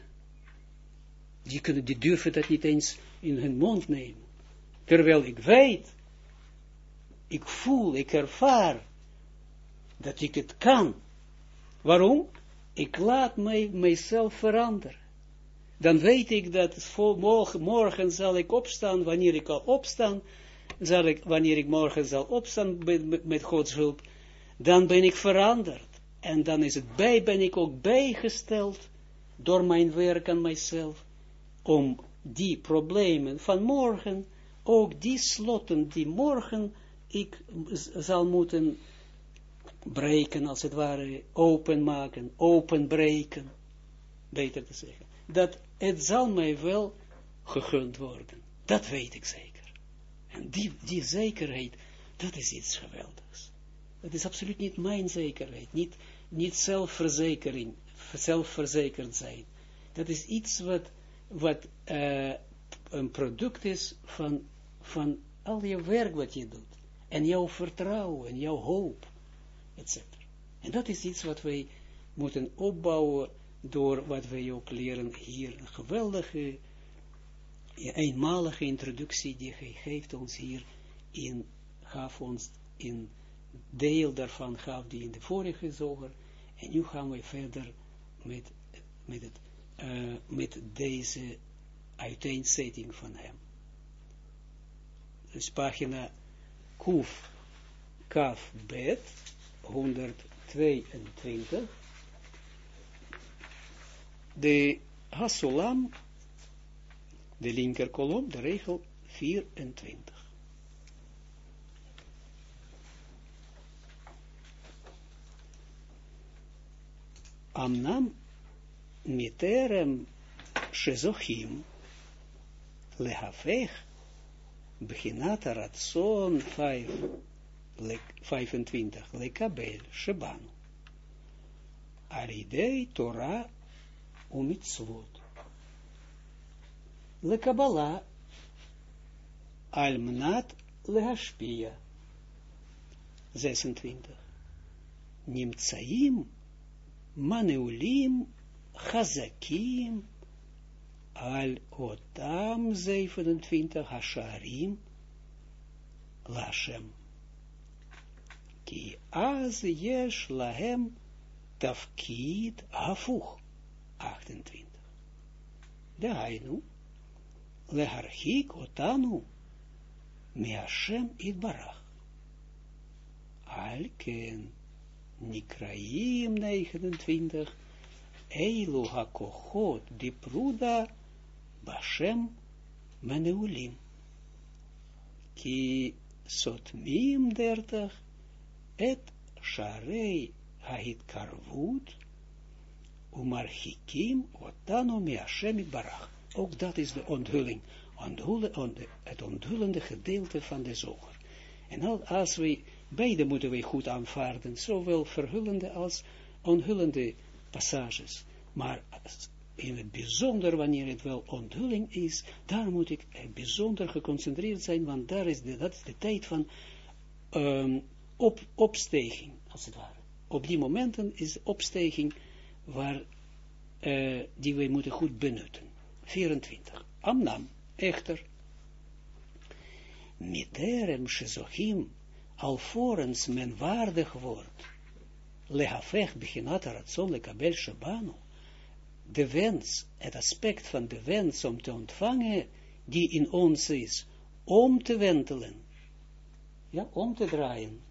[SPEAKER 1] Die, kunnen, die durven dat niet eens in hun mond nemen. Terwijl ik weet, ik voel, ik ervaar dat ik het kan. Waarom? Ik laat mij, mijzelf veranderen. Dan weet ik dat voor morgen, zal ik opstaan, wanneer ik al opstaan, zal ik, wanneer ik morgen zal opstaan met, met, Gods hulp, dan ben ik veranderd. En dan is het bij, ben ik ook bijgesteld door mijn werk aan mijzelf, om die problemen van morgen, ook die slotten die morgen ik zal moeten breken, als het ware, openmaken, openbreken, beter te zeggen, dat het zal mij wel gegund worden. Dat weet ik zeker. En die, die zekerheid, dat is iets geweldigs. Het is absoluut niet mijn zekerheid, niet, niet zelfverzekering, zelfverzekerd zijn. Dat is iets wat, wat uh, een product is van, van al je werk wat je doet. En jouw vertrouwen, en jouw hoop, etc. En dat is iets wat wij moeten opbouwen door wat wij ook leren hier. Een geweldige, eenmalige introductie die hij geeft ons hier in, gaf ons in deel daarvan gaf die in de vorige zoger. En nu gaan we verder met, met, uh, met deze uiteenzetting van hem. Dus pagina Kuf Kaf Bet 122 de Hasulam de linker kolom, de regel 24 Amnam miterem shezochim lehafech beginat ratson 25 lekabel shebanu. Aridei Torah umitzvot lekabala almnat lehashpia 26 nimtsaim maneulim chazakim al otam 27 hasharim lashem ki az yesh lahem tafkid hafuch 28 Dainu leharchik otanu me Hashem itbarach al ken Nikraim 29, Eilu hakochot di pruda Bashem meneulim. Ki sotmim 30, et sharei hahit karvut, umarchikim otano mi Hashem barach. Ook dat is de onthulling, onthullen, het onthullende gedeelte van de zoger. En als we Beide moeten wij goed aanvaarden, zowel verhullende als onthullende passages. Maar in het bijzonder, wanneer het wel onthulling is, daar moet ik bijzonder geconcentreerd zijn, want daar is de, dat is de tijd van um, op, opstijging, als het ware. Op die momenten is opstijging waar, uh, die wij moeten goed benutten. 24. Amnam, echter, miterem shezochim alvorens men waardig wordt, lehafech beginat ratzon lekabel shabano, de wens, het aspect van de wens om te ontvangen, die in ons is, om te wentelen, ja, om te draaien.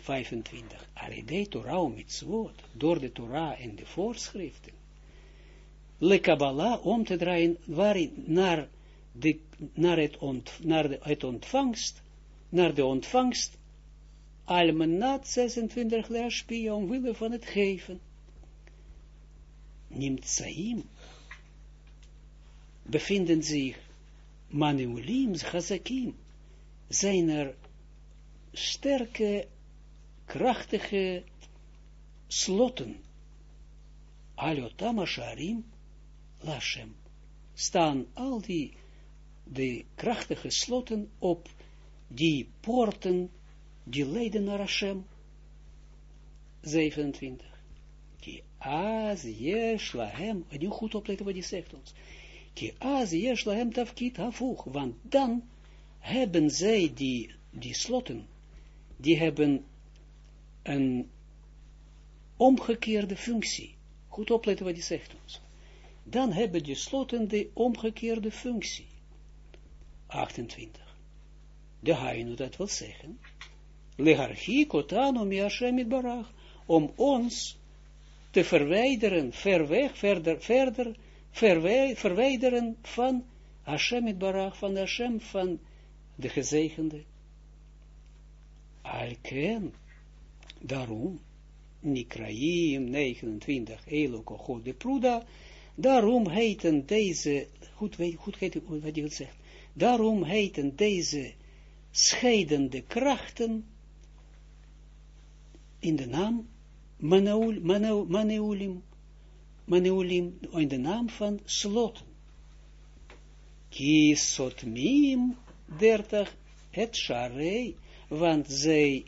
[SPEAKER 1] 25. Aridei Torah mitzvot, door de Torah en de voorschriften. Le Kabbalah, om te draaien, waarin, naar, de, naar, het, ont, naar de, het ontvangst naar de ontvangst, almenat 26 leerspie, omwille van het geven. Nimtsaim bevinden zich manuelim, chazakim, zijn er sterke, krachtige slotten, alotama sharim, lashem, staan al die, de krachtige slotten op die poorten, die leiden naar Hashem. 27. Ki az yesh lahem, en nu goed opletten wat hij zegt ons. Ki az yesh lahem tafkit hafuch, want dan hebben zij die, die slotten, die hebben een omgekeerde functie. Goed opletten wat hij zegt ons. Dan hebben die slotten de omgekeerde functie. 28. De Hainu, dat wil zeggen, leharchik otanu mi Hashem barach, om ons te verwijderen, ver weg, verder, verder, verwij, verwijderen van Hashem barach, van Hashem, van de gezegende. Alken, daarom, Nikraim 29, Eloko God de Pruda, daarom heten deze, goed, goed heet wat je zegt, daarom heten deze scheidende krachten in de naam Maneul, Maneul, Maneulim, Maneulim, in de naam van sloten. Ki sotmim, 30, het sharei, want zij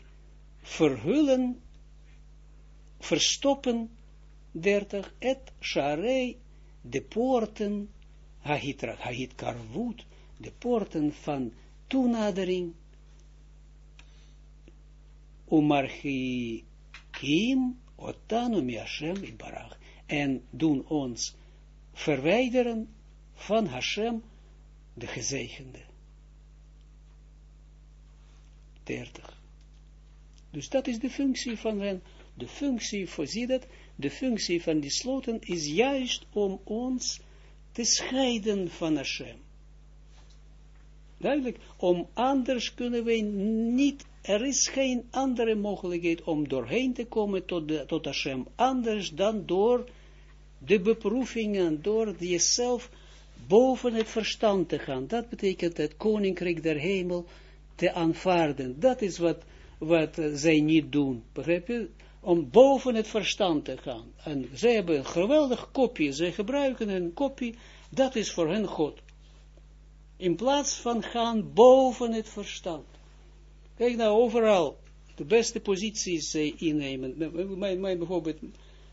[SPEAKER 1] verhullen, verstoppen, 30, het sharei, de poorten, hahit karvut, de poorten van toenadering, umarchi kim, otanu mi Hashem barach, en doen ons verwijderen van Hashem, de gezegende. 30. Dus dat is de functie van hen. De functie, voorzie dat, de functie van die sloten is juist om ons te scheiden van Hashem. Duidelijk, om anders kunnen wij niet, er is geen andere mogelijkheid om doorheen te komen tot, de, tot Hashem, anders dan door de beproevingen, door jezelf boven het verstand te gaan. Dat betekent het koninkrijk der hemel te aanvaarden. Dat is wat, wat zij niet doen. Begrijp je? Om boven het verstand te gaan. En zij hebben een geweldig kopie. Zij gebruiken een kopie. Dat is voor hen God. In plaats van gaan boven het verstand. Kijk nou, overal. De beste posities zij innemen. Mijn, mijn, bijvoorbeeld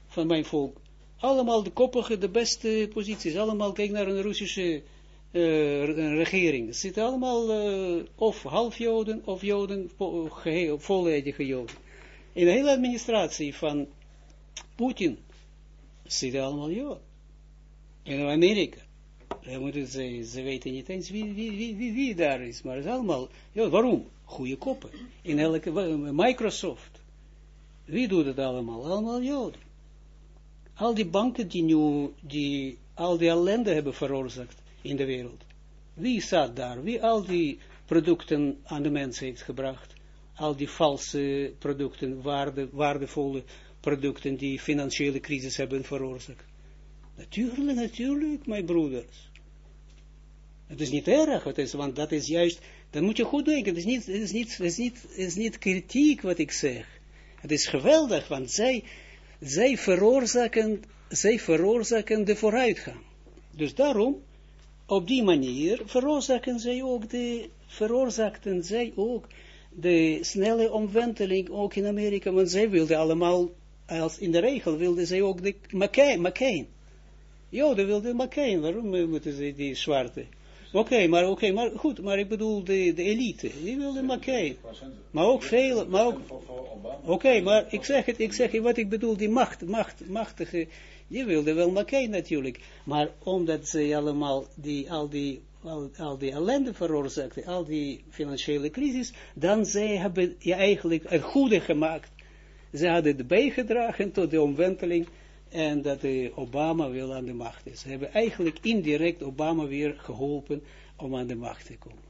[SPEAKER 1] van mijn volk. Allemaal de koppige, de beste posities. Allemaal, kijk naar een Russische uh, regering. Het zitten allemaal uh, of half Joden of Joden, geheel, volledige Joden. In de hele administratie van Poetin zitten allemaal Joden. In Amerika. Ze, ze weten niet eens wie, daar is, maar het is allemaal, ja, waarom? Goede koppen. In elke, Microsoft. Wie doet het allemaal? Allemaal Joden. Al die banken die nu, die al die ellende hebben veroorzaakt, in de wereld. Wie zat daar? Wie al die producten aan de mens heeft gebracht? Al die valse producten, waarde, waardevolle producten die financiële crisis hebben veroorzaakt. Natuurlijk, natuurlijk, mijn broeders. Het is niet erg, het is, want dat is juist, dan moet je goed denken, het is niet, is niet, is niet kritiek wat ik zeg. Het is geweldig, want zij, zij veroorzaken, zij veroorzaken de vooruitgang. Dus daarom op die manier veroorzaken zij ook de, veroorzaakten zij ook de snelle omwenteling ook in Amerika, want zij wilden allemaal, als in de regel wilden zij ook de McCain, McCain. Joden wilden McCain, waarom moeten ze die zwarte? Oké, maar oké, maar goed, maar ik bedoel de, de elite, die wilde McCain. Maar ook veel, maar ook, oké, maar ik zeg het, ik zeg het, wat ik bedoel, die macht, macht, machtige, die wilde wel McCain natuurlijk, maar omdat ze allemaal die, al die, al, die ellende veroorzaakten, al die financiële crisis, dan zij hebben je eigenlijk het goede gemaakt. Ze hadden het bijgedragen tot de omwenteling en dat de Obama wil aan de macht is. Ze hebben eigenlijk indirect Obama weer geholpen om aan de macht te komen.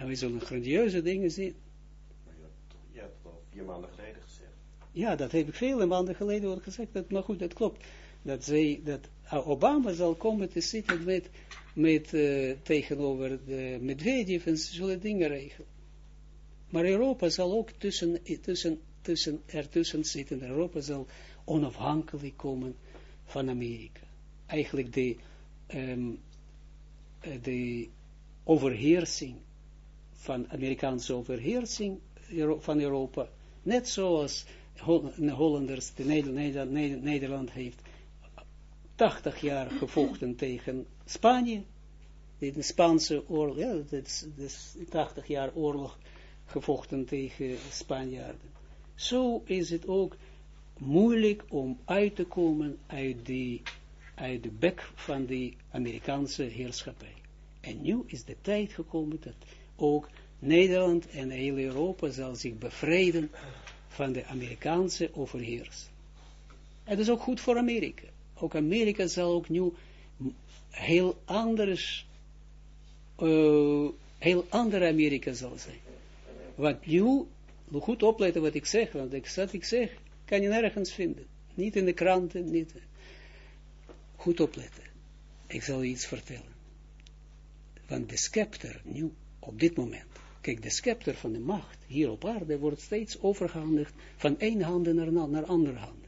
[SPEAKER 1] En we zullen grandieuze dingen zien.
[SPEAKER 2] Ja, al vier maanden geleden.
[SPEAKER 1] Ja, dat heb ik vele maanden geleden al gezegd. Dat, maar goed, dat klopt. Dat, zij, dat Obama zal komen te zitten met, met uh, tegenover de Medvedev en zullen dingen regelen. Maar Europa zal ook tussen, tussen, tussen, ertussen zitten. Europa zal onafhankelijk komen van Amerika. Eigenlijk de, um, de overheersing van Amerikaanse overheersing van Europa, net zoals Hollanders, de Nederland, Nederland heeft 80 jaar gevochten tegen Spanje, de Spaanse oorlog, ja, dat is, 80 jaar oorlog gevochten tegen Spanjaarden. Zo is het ook moeilijk om uit te komen uit, die, uit de bek van die Amerikaanse heerschappij. En nu is de tijd gekomen dat ook Nederland en heel Europa zal zich bevrijden van de Amerikaanse overheers. Het is ook goed voor Amerika. Ook Amerika zal ook nu heel anders, uh, heel ander Amerika zal zijn. Want nu, goed opletten wat ik zeg, want ik, wat ik zeg, kan je nergens vinden. Niet in de kranten, niet. Goed opletten. Ik zal je iets vertellen. Want de scepter, nu, op dit moment, kijk, de scepter van de macht hier op aarde wordt steeds overgehandigd van één hand naar, naar andere hand.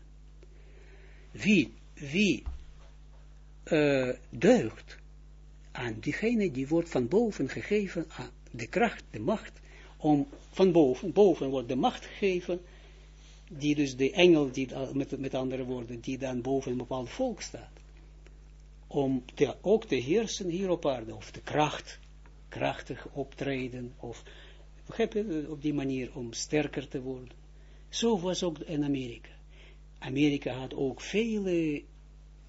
[SPEAKER 1] Wie, wie uh, deugt aan diegene die wordt van boven gegeven aan de kracht, de macht, om van boven, boven wordt de macht gegeven, die dus de engel, die, met, met andere woorden, die dan boven een bepaald volk staat, om te, ook te heersen hier op aarde, of de kracht, krachtig optreden, of, op die manier om sterker te worden. Zo was ook in Amerika. Amerika had ook vele,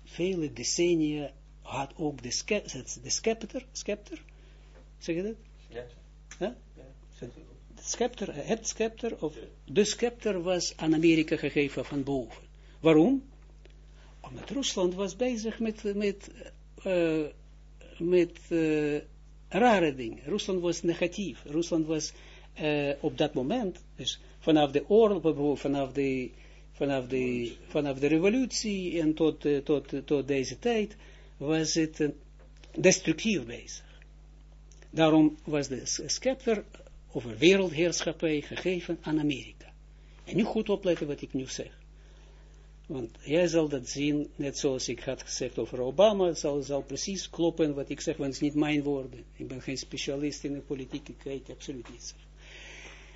[SPEAKER 1] vele decennia, had ook de, de scepter, scepter, zeg je dat? Ja. scepter, het scepter, of de scepter was aan Amerika gegeven van boven. Waarom? Omdat Rusland was bezig met, met, uh, met uh, rare dingen. Rusland was negatief. Rusland was uh, op dat moment, dus vanaf de oorlog, vanaf de vanaf de, vanaf de revolutie en tot, uh, tot, tot deze tijd, was het destructief bezig. Daarom was de scepter over wereldheerschappij gegeven aan Amerika. En nu goed opletten wat ik nu zeg. Want jij zal dat zien, net zoals ik had gezegd over Obama, zal, zal precies kloppen wat ik zeg, want het is niet mijn woorden. Ik ben geen specialist in de politiek, ik weet absoluut niets.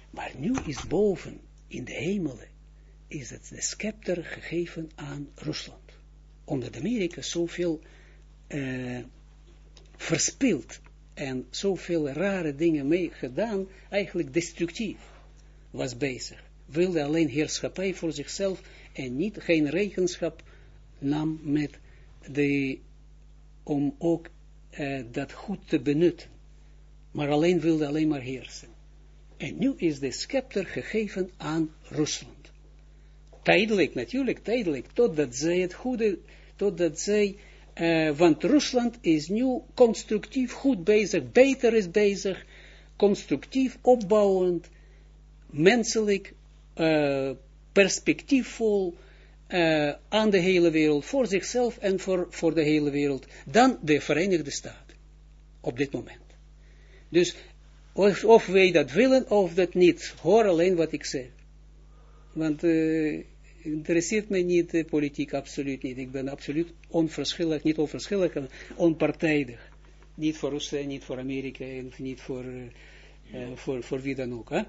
[SPEAKER 1] Maar nu is boven, in de hemelen, is het de scepter gegeven aan Rusland. Omdat Amerika zoveel uh, verspild en zoveel rare dingen mee gedaan, eigenlijk destructief was bezig. Wilde alleen heerschappij voor zichzelf en niet, geen rekenschap nam met de, om ook uh, dat goed te benutten. Maar alleen wilde alleen maar heersen. En nu is de scepter gegeven aan Rusland. Tijdelijk, natuurlijk, tijdelijk, totdat zij het goede, totdat zij, uh, want Rusland is nu constructief goed bezig, beter is bezig, constructief, opbouwend, menselijk, uh, perspectiefvol, uh, aan de hele wereld, voor zichzelf en voor, voor de hele wereld, dan de Verenigde Staten, op dit moment. Dus, of, of wij dat willen, of dat niet, hoor alleen wat ik zeg. Want uh, interesseert mij niet de politiek, absoluut niet. Ik ben absoluut onverschillig, niet onverschillig, onpartijdig. Niet voor Rusland, niet voor Amerika, en niet voor, uh, voor, voor wie dan ook. Hè?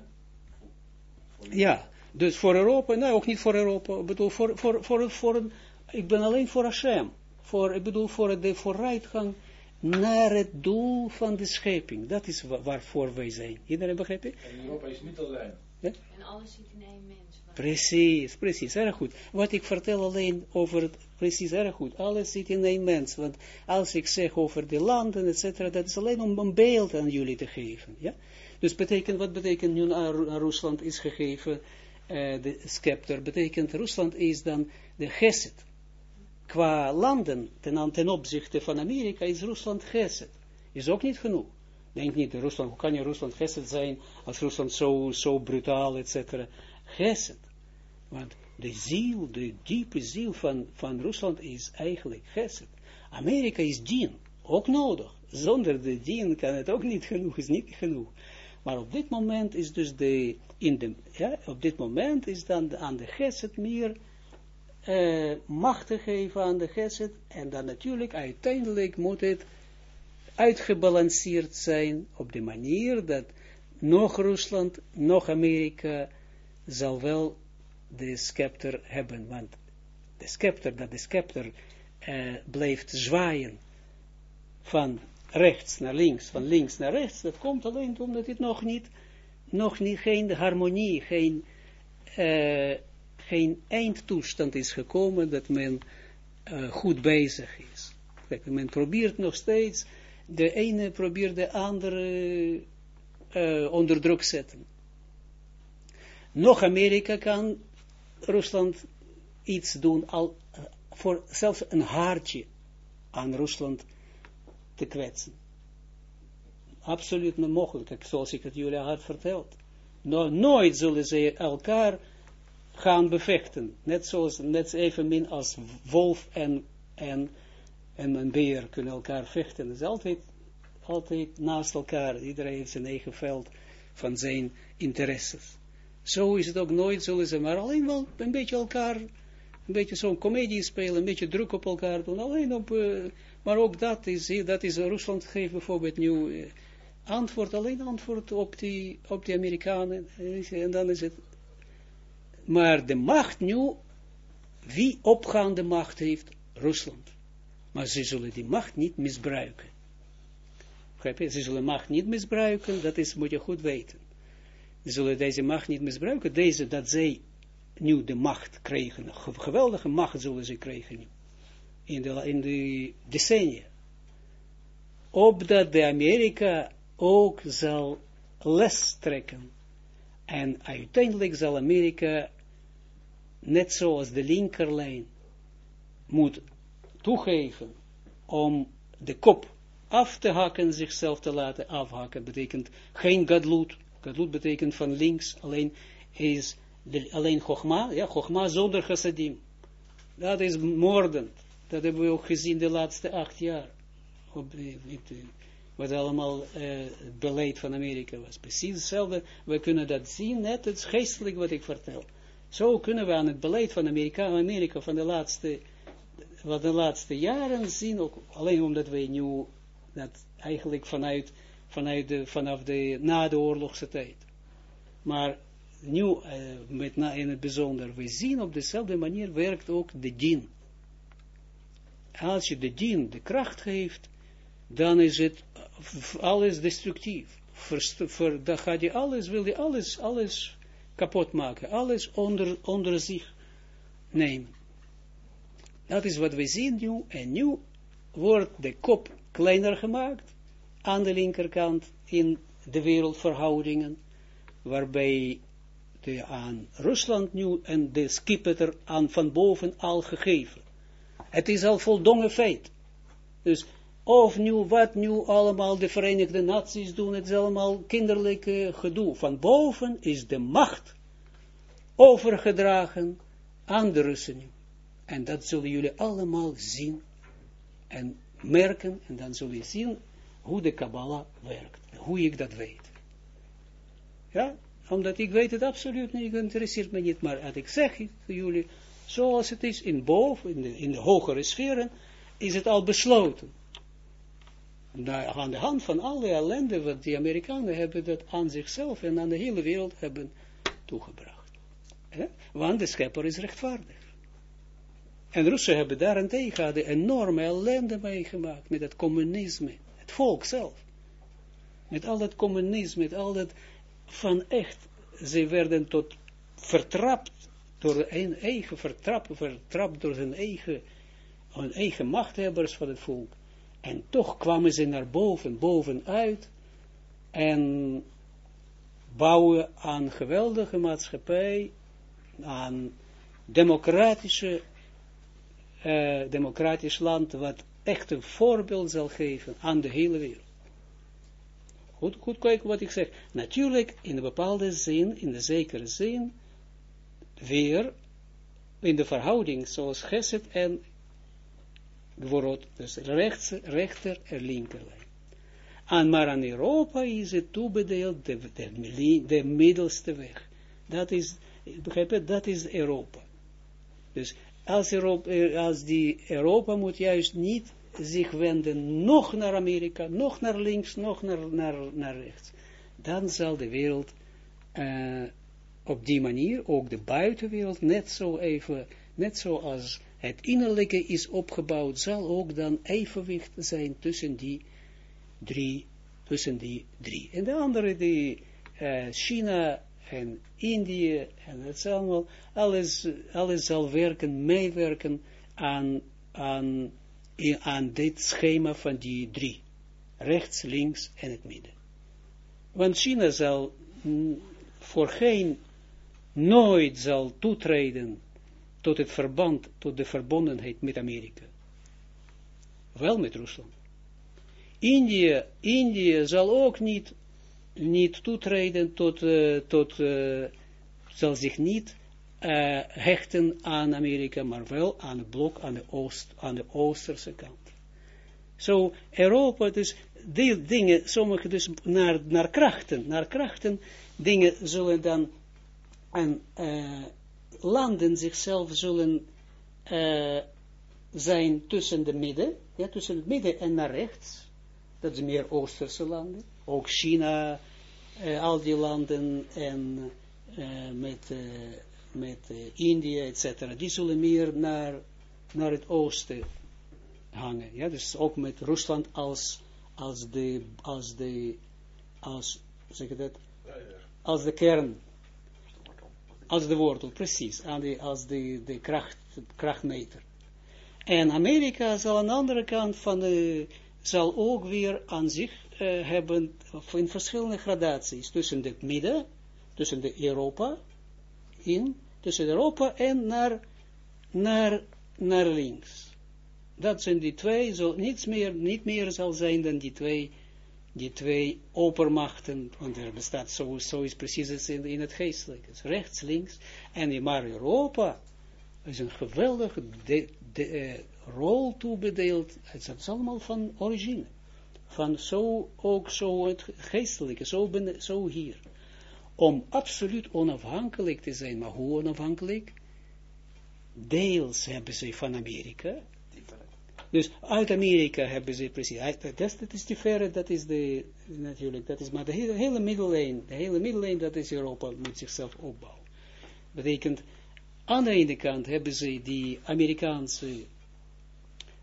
[SPEAKER 1] Ja, dus voor Europa, nee, ook niet voor Europa. Ik bedoel, voor, voor, voor, voor, ik ben alleen voor Hashem. Voor, ik bedoel, voor de vooruitgang naar het doel van de schepping. Dat is waarvoor wij zijn. Iedereen begrijpt het?
[SPEAKER 4] En Europa is niet alleen.
[SPEAKER 5] Ja? En alles zit in één mens.
[SPEAKER 1] Precies, precies, erg goed. Wat ik vertel alleen over het, precies, erg goed. Alles zit in één mens. Want als ik zeg over de landen, et cetera, dat is alleen om een beeld aan jullie te geven. Ja? Dus betekent, wat betekent nu aan, Rusland is gegeven, uh, de scepter, betekent Rusland is dan de geset. Qua landen, ten, ten opzichte van Amerika, is Rusland geset. Is ook niet genoeg. Denk niet, Rusland, hoe kan je Rusland geset zijn, als Rusland zo, zo brutaal, et cetera. Geset. Want de ziel, de diepe ziel van, van Rusland is eigenlijk geset. Amerika is dien, ook nodig. Zonder de dien kan het ook niet genoeg, is niet genoeg. Maar op dit moment is dus de, in de, ja, op dit moment is dan aan de geset meer uh, macht te geven aan de geset. En dan natuurlijk uiteindelijk moet het uitgebalanceerd zijn op de manier dat nog Rusland, nog Amerika zal wel de scepter hebben, want de scepter, dat de scepter uh, blijft zwaaien van rechts naar links, van links naar rechts, dat komt alleen omdat het nog niet, nog niet, geen harmonie, geen, uh, geen eindtoestand is gekomen, dat men uh, goed bezig is. Kijk, men probeert nog steeds, de ene probeert de andere uh, onder druk zetten. Nog Amerika kan Rusland iets doen, al, voor zelfs een haartje aan Rusland te kwetsen. Absoluut mogelijk, zoals ik het jullie had verteld. No, nooit zullen ze elkaar gaan bevechten. Net zoals, net evenmin als wolf en, en, en een beer kunnen elkaar vechten. Het is altijd, naast elkaar. Iedereen heeft zijn eigen veld van zijn interesses. Zo is het ook nooit, zullen ze maar alleen wel een beetje elkaar, een beetje zo'n comedie spelen, een beetje druk op elkaar doen. Alleen op, uh, maar ook dat is, dat is Rusland geeft bijvoorbeeld nu uh, antwoord, alleen antwoord op die, op die Amerikanen. En dan is het maar de macht nu, wie opgaande macht heeft? Rusland. Maar ze zullen die macht niet misbruiken. Ze zullen macht niet misbruiken, dat is, moet je goed weten. Ze zullen deze macht niet misbruiken, deze, dat zij nu de macht krijgen, een geweldige macht zullen ze krijgen nu, in de, in de decennia. Opdat de Amerika ook zal les trekken. En uiteindelijk zal Amerika net zoals de linkerlijn, moet toegeven om de kop af te hakken, zichzelf te laten afhakken, betekent geen gadloed. Gadloed betekent van links, alleen is de, alleen Chogma, ja, Chogma zonder chassadim. Dat is moordend. Dat hebben we ook gezien de laatste acht jaar. Op de, wat allemaal het beleid van Amerika was. Precies hetzelfde. We kunnen dat zien, net het geestelijk wat ik vertel. Zo kunnen we aan het beleid van Amerika, Amerika van de laatste, wat de laatste jaren zien, ook alleen omdat wij nu, dat eigenlijk vanuit, vanuit de, vanaf de, na de oorlogse tijd. Maar nu, met na, in het bijzonder, we zien op dezelfde manier werkt ook de dien. Als je de dien de kracht geeft, dan is het alles destructief. Ver, dan gaat je alles, wil je alles, alles kapot maken. Alles onder, onder zich nemen. Dat is wat we zien nu. En nu wordt de kop kleiner gemaakt. Aan de linkerkant in de wereldverhoudingen. Waarbij de aan Rusland nu en de skipper aan van boven al gegeven. Het is al voldongen feit. Dus of nu, wat nu allemaal de Verenigde Naties doen, het is allemaal kinderlijke gedoe. Van boven is de macht overgedragen aan de Russen. En dat zullen jullie allemaal zien en merken. En dan zullen jullie zien hoe de Kabbalah werkt. Hoe ik dat weet. Ja, omdat ik weet het absoluut niet, het interesseert me niet. Maar als ik zeg het jullie, zoals het is in boven, in de, hogere sferen, is het al besloten aan de hand van alle ellende wat die Amerikanen hebben dat aan zichzelf en aan de hele wereld hebben toegebracht. Want de schepper is rechtvaardig. En Russen hebben daarentegen de enorme ellende meegemaakt met het communisme, het volk zelf. Met al dat communisme, met al dat van echt, ze werden tot vertrapt door een eigen vertrapt, vertrapt door hun eigen, hun eigen machthebbers van het volk. En toch kwamen ze naar boven, bovenuit, en bouwen aan geweldige maatschappij, aan democratische, uh, democratisch land, wat echt een voorbeeld zal geven aan de hele wereld. Goed, goed kijken wat ik zeg. Natuurlijk, in een bepaalde zin, in de zekere zin, weer in de verhouding zoals Geset en Gvorot, dus rechts, rechter en linkerlijn. En maar aan Europa is het toebedeeld de, de, de middelste weg. Dat is, begrijp je, dat is Europa. Dus als, Europa, eh, als die Europa moet juist niet zich wenden, nog naar Amerika, nog naar links, nog naar, naar, naar rechts. Dan zal de wereld uh, op die manier, ook de buitenwereld, net zo even, net zoals het innerlijke is opgebouwd, zal ook dan evenwicht zijn tussen die drie, tussen die drie. En de andere, die uh, China en Indië, en het allemaal, alles, alles zal werken, meewerken aan, aan, aan dit schema van die drie. Rechts, links en het midden. want China zal mm, voor geen, nooit zal toetreden tot het verband, tot de verbondenheid met Amerika. Wel met Rusland. India, India zal ook niet, niet toetreden tot, uh, tot uh, zal zich niet uh, hechten aan Amerika, maar wel aan het blok aan de, oost, aan de oosterse kant. Zo, so, Europa, dus die dingen, sommige dus naar, naar krachten, naar krachten, dingen zullen dan, en uh, landen zichzelf zullen uh, zijn tussen de midden, ja, tussen het midden en naar rechts, dat is meer Oosterse landen, ook China, uh, al die landen en met, met India, etc., die zullen meer naar, naar het oosten hangen, ja, dus ook met Rusland als als de, als de, als, zeg dat, als de kern, als de wortel, precies, als de, de kracht, krachtmeter. En Amerika zal aan de andere kant van de, zal ook weer aan zich uh, hebben, in verschillende gradaties, tussen het midden, tussen de Europa, in, tussen Europa en naar, naar, naar links dat zijn die twee, zo niets meer, niet meer zal zijn dan die twee, die twee oppermachten, want er bestaat zo, is precies in, in het geestelijke, rechts, links, en maar Europa is een geweldige de, uh, rol toebedeeld, het is allemaal van origine, van zo, ook zo het geestelijke, zo, zo hier, om absoluut onafhankelijk te zijn, maar hoe onafhankelijk? Deels hebben ze van Amerika, dus uit Amerika hebben ze precies, dat, is die verre, dat is de, natuurlijk, dat is maar de hele, hele middellijn, de hele middellijn, dat is Europa, moet zichzelf opbouwen. Betekent, aan de ene kant hebben ze die Amerikaanse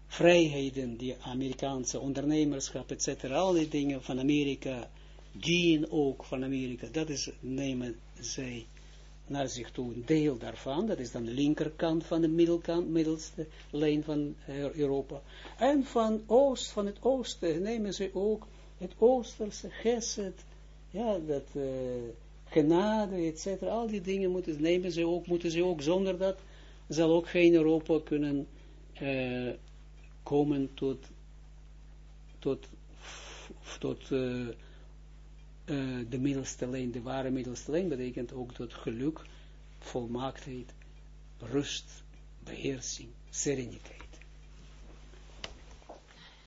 [SPEAKER 1] vrijheden, die Amerikaanse ondernemerschap, etc., al die dingen van Amerika, gene ook van Amerika, dat is, nemen zij naar zich toe een deel daarvan, dat is dan de linkerkant van de middelkant, middelste lijn van Europa. En van oost, van het oosten nemen ze ook het oosterse geset, ja, dat uh, genade, etc. Al die dingen moeten, nemen ze ook, moeten ze ook, zonder dat zal ook geen Europa kunnen uh, komen tot, tot, tot uh, de middelste lijn, de ware middelste lijn, betekent ook tot geluk, volmaaktheid, rust, beheersing, sereniteit.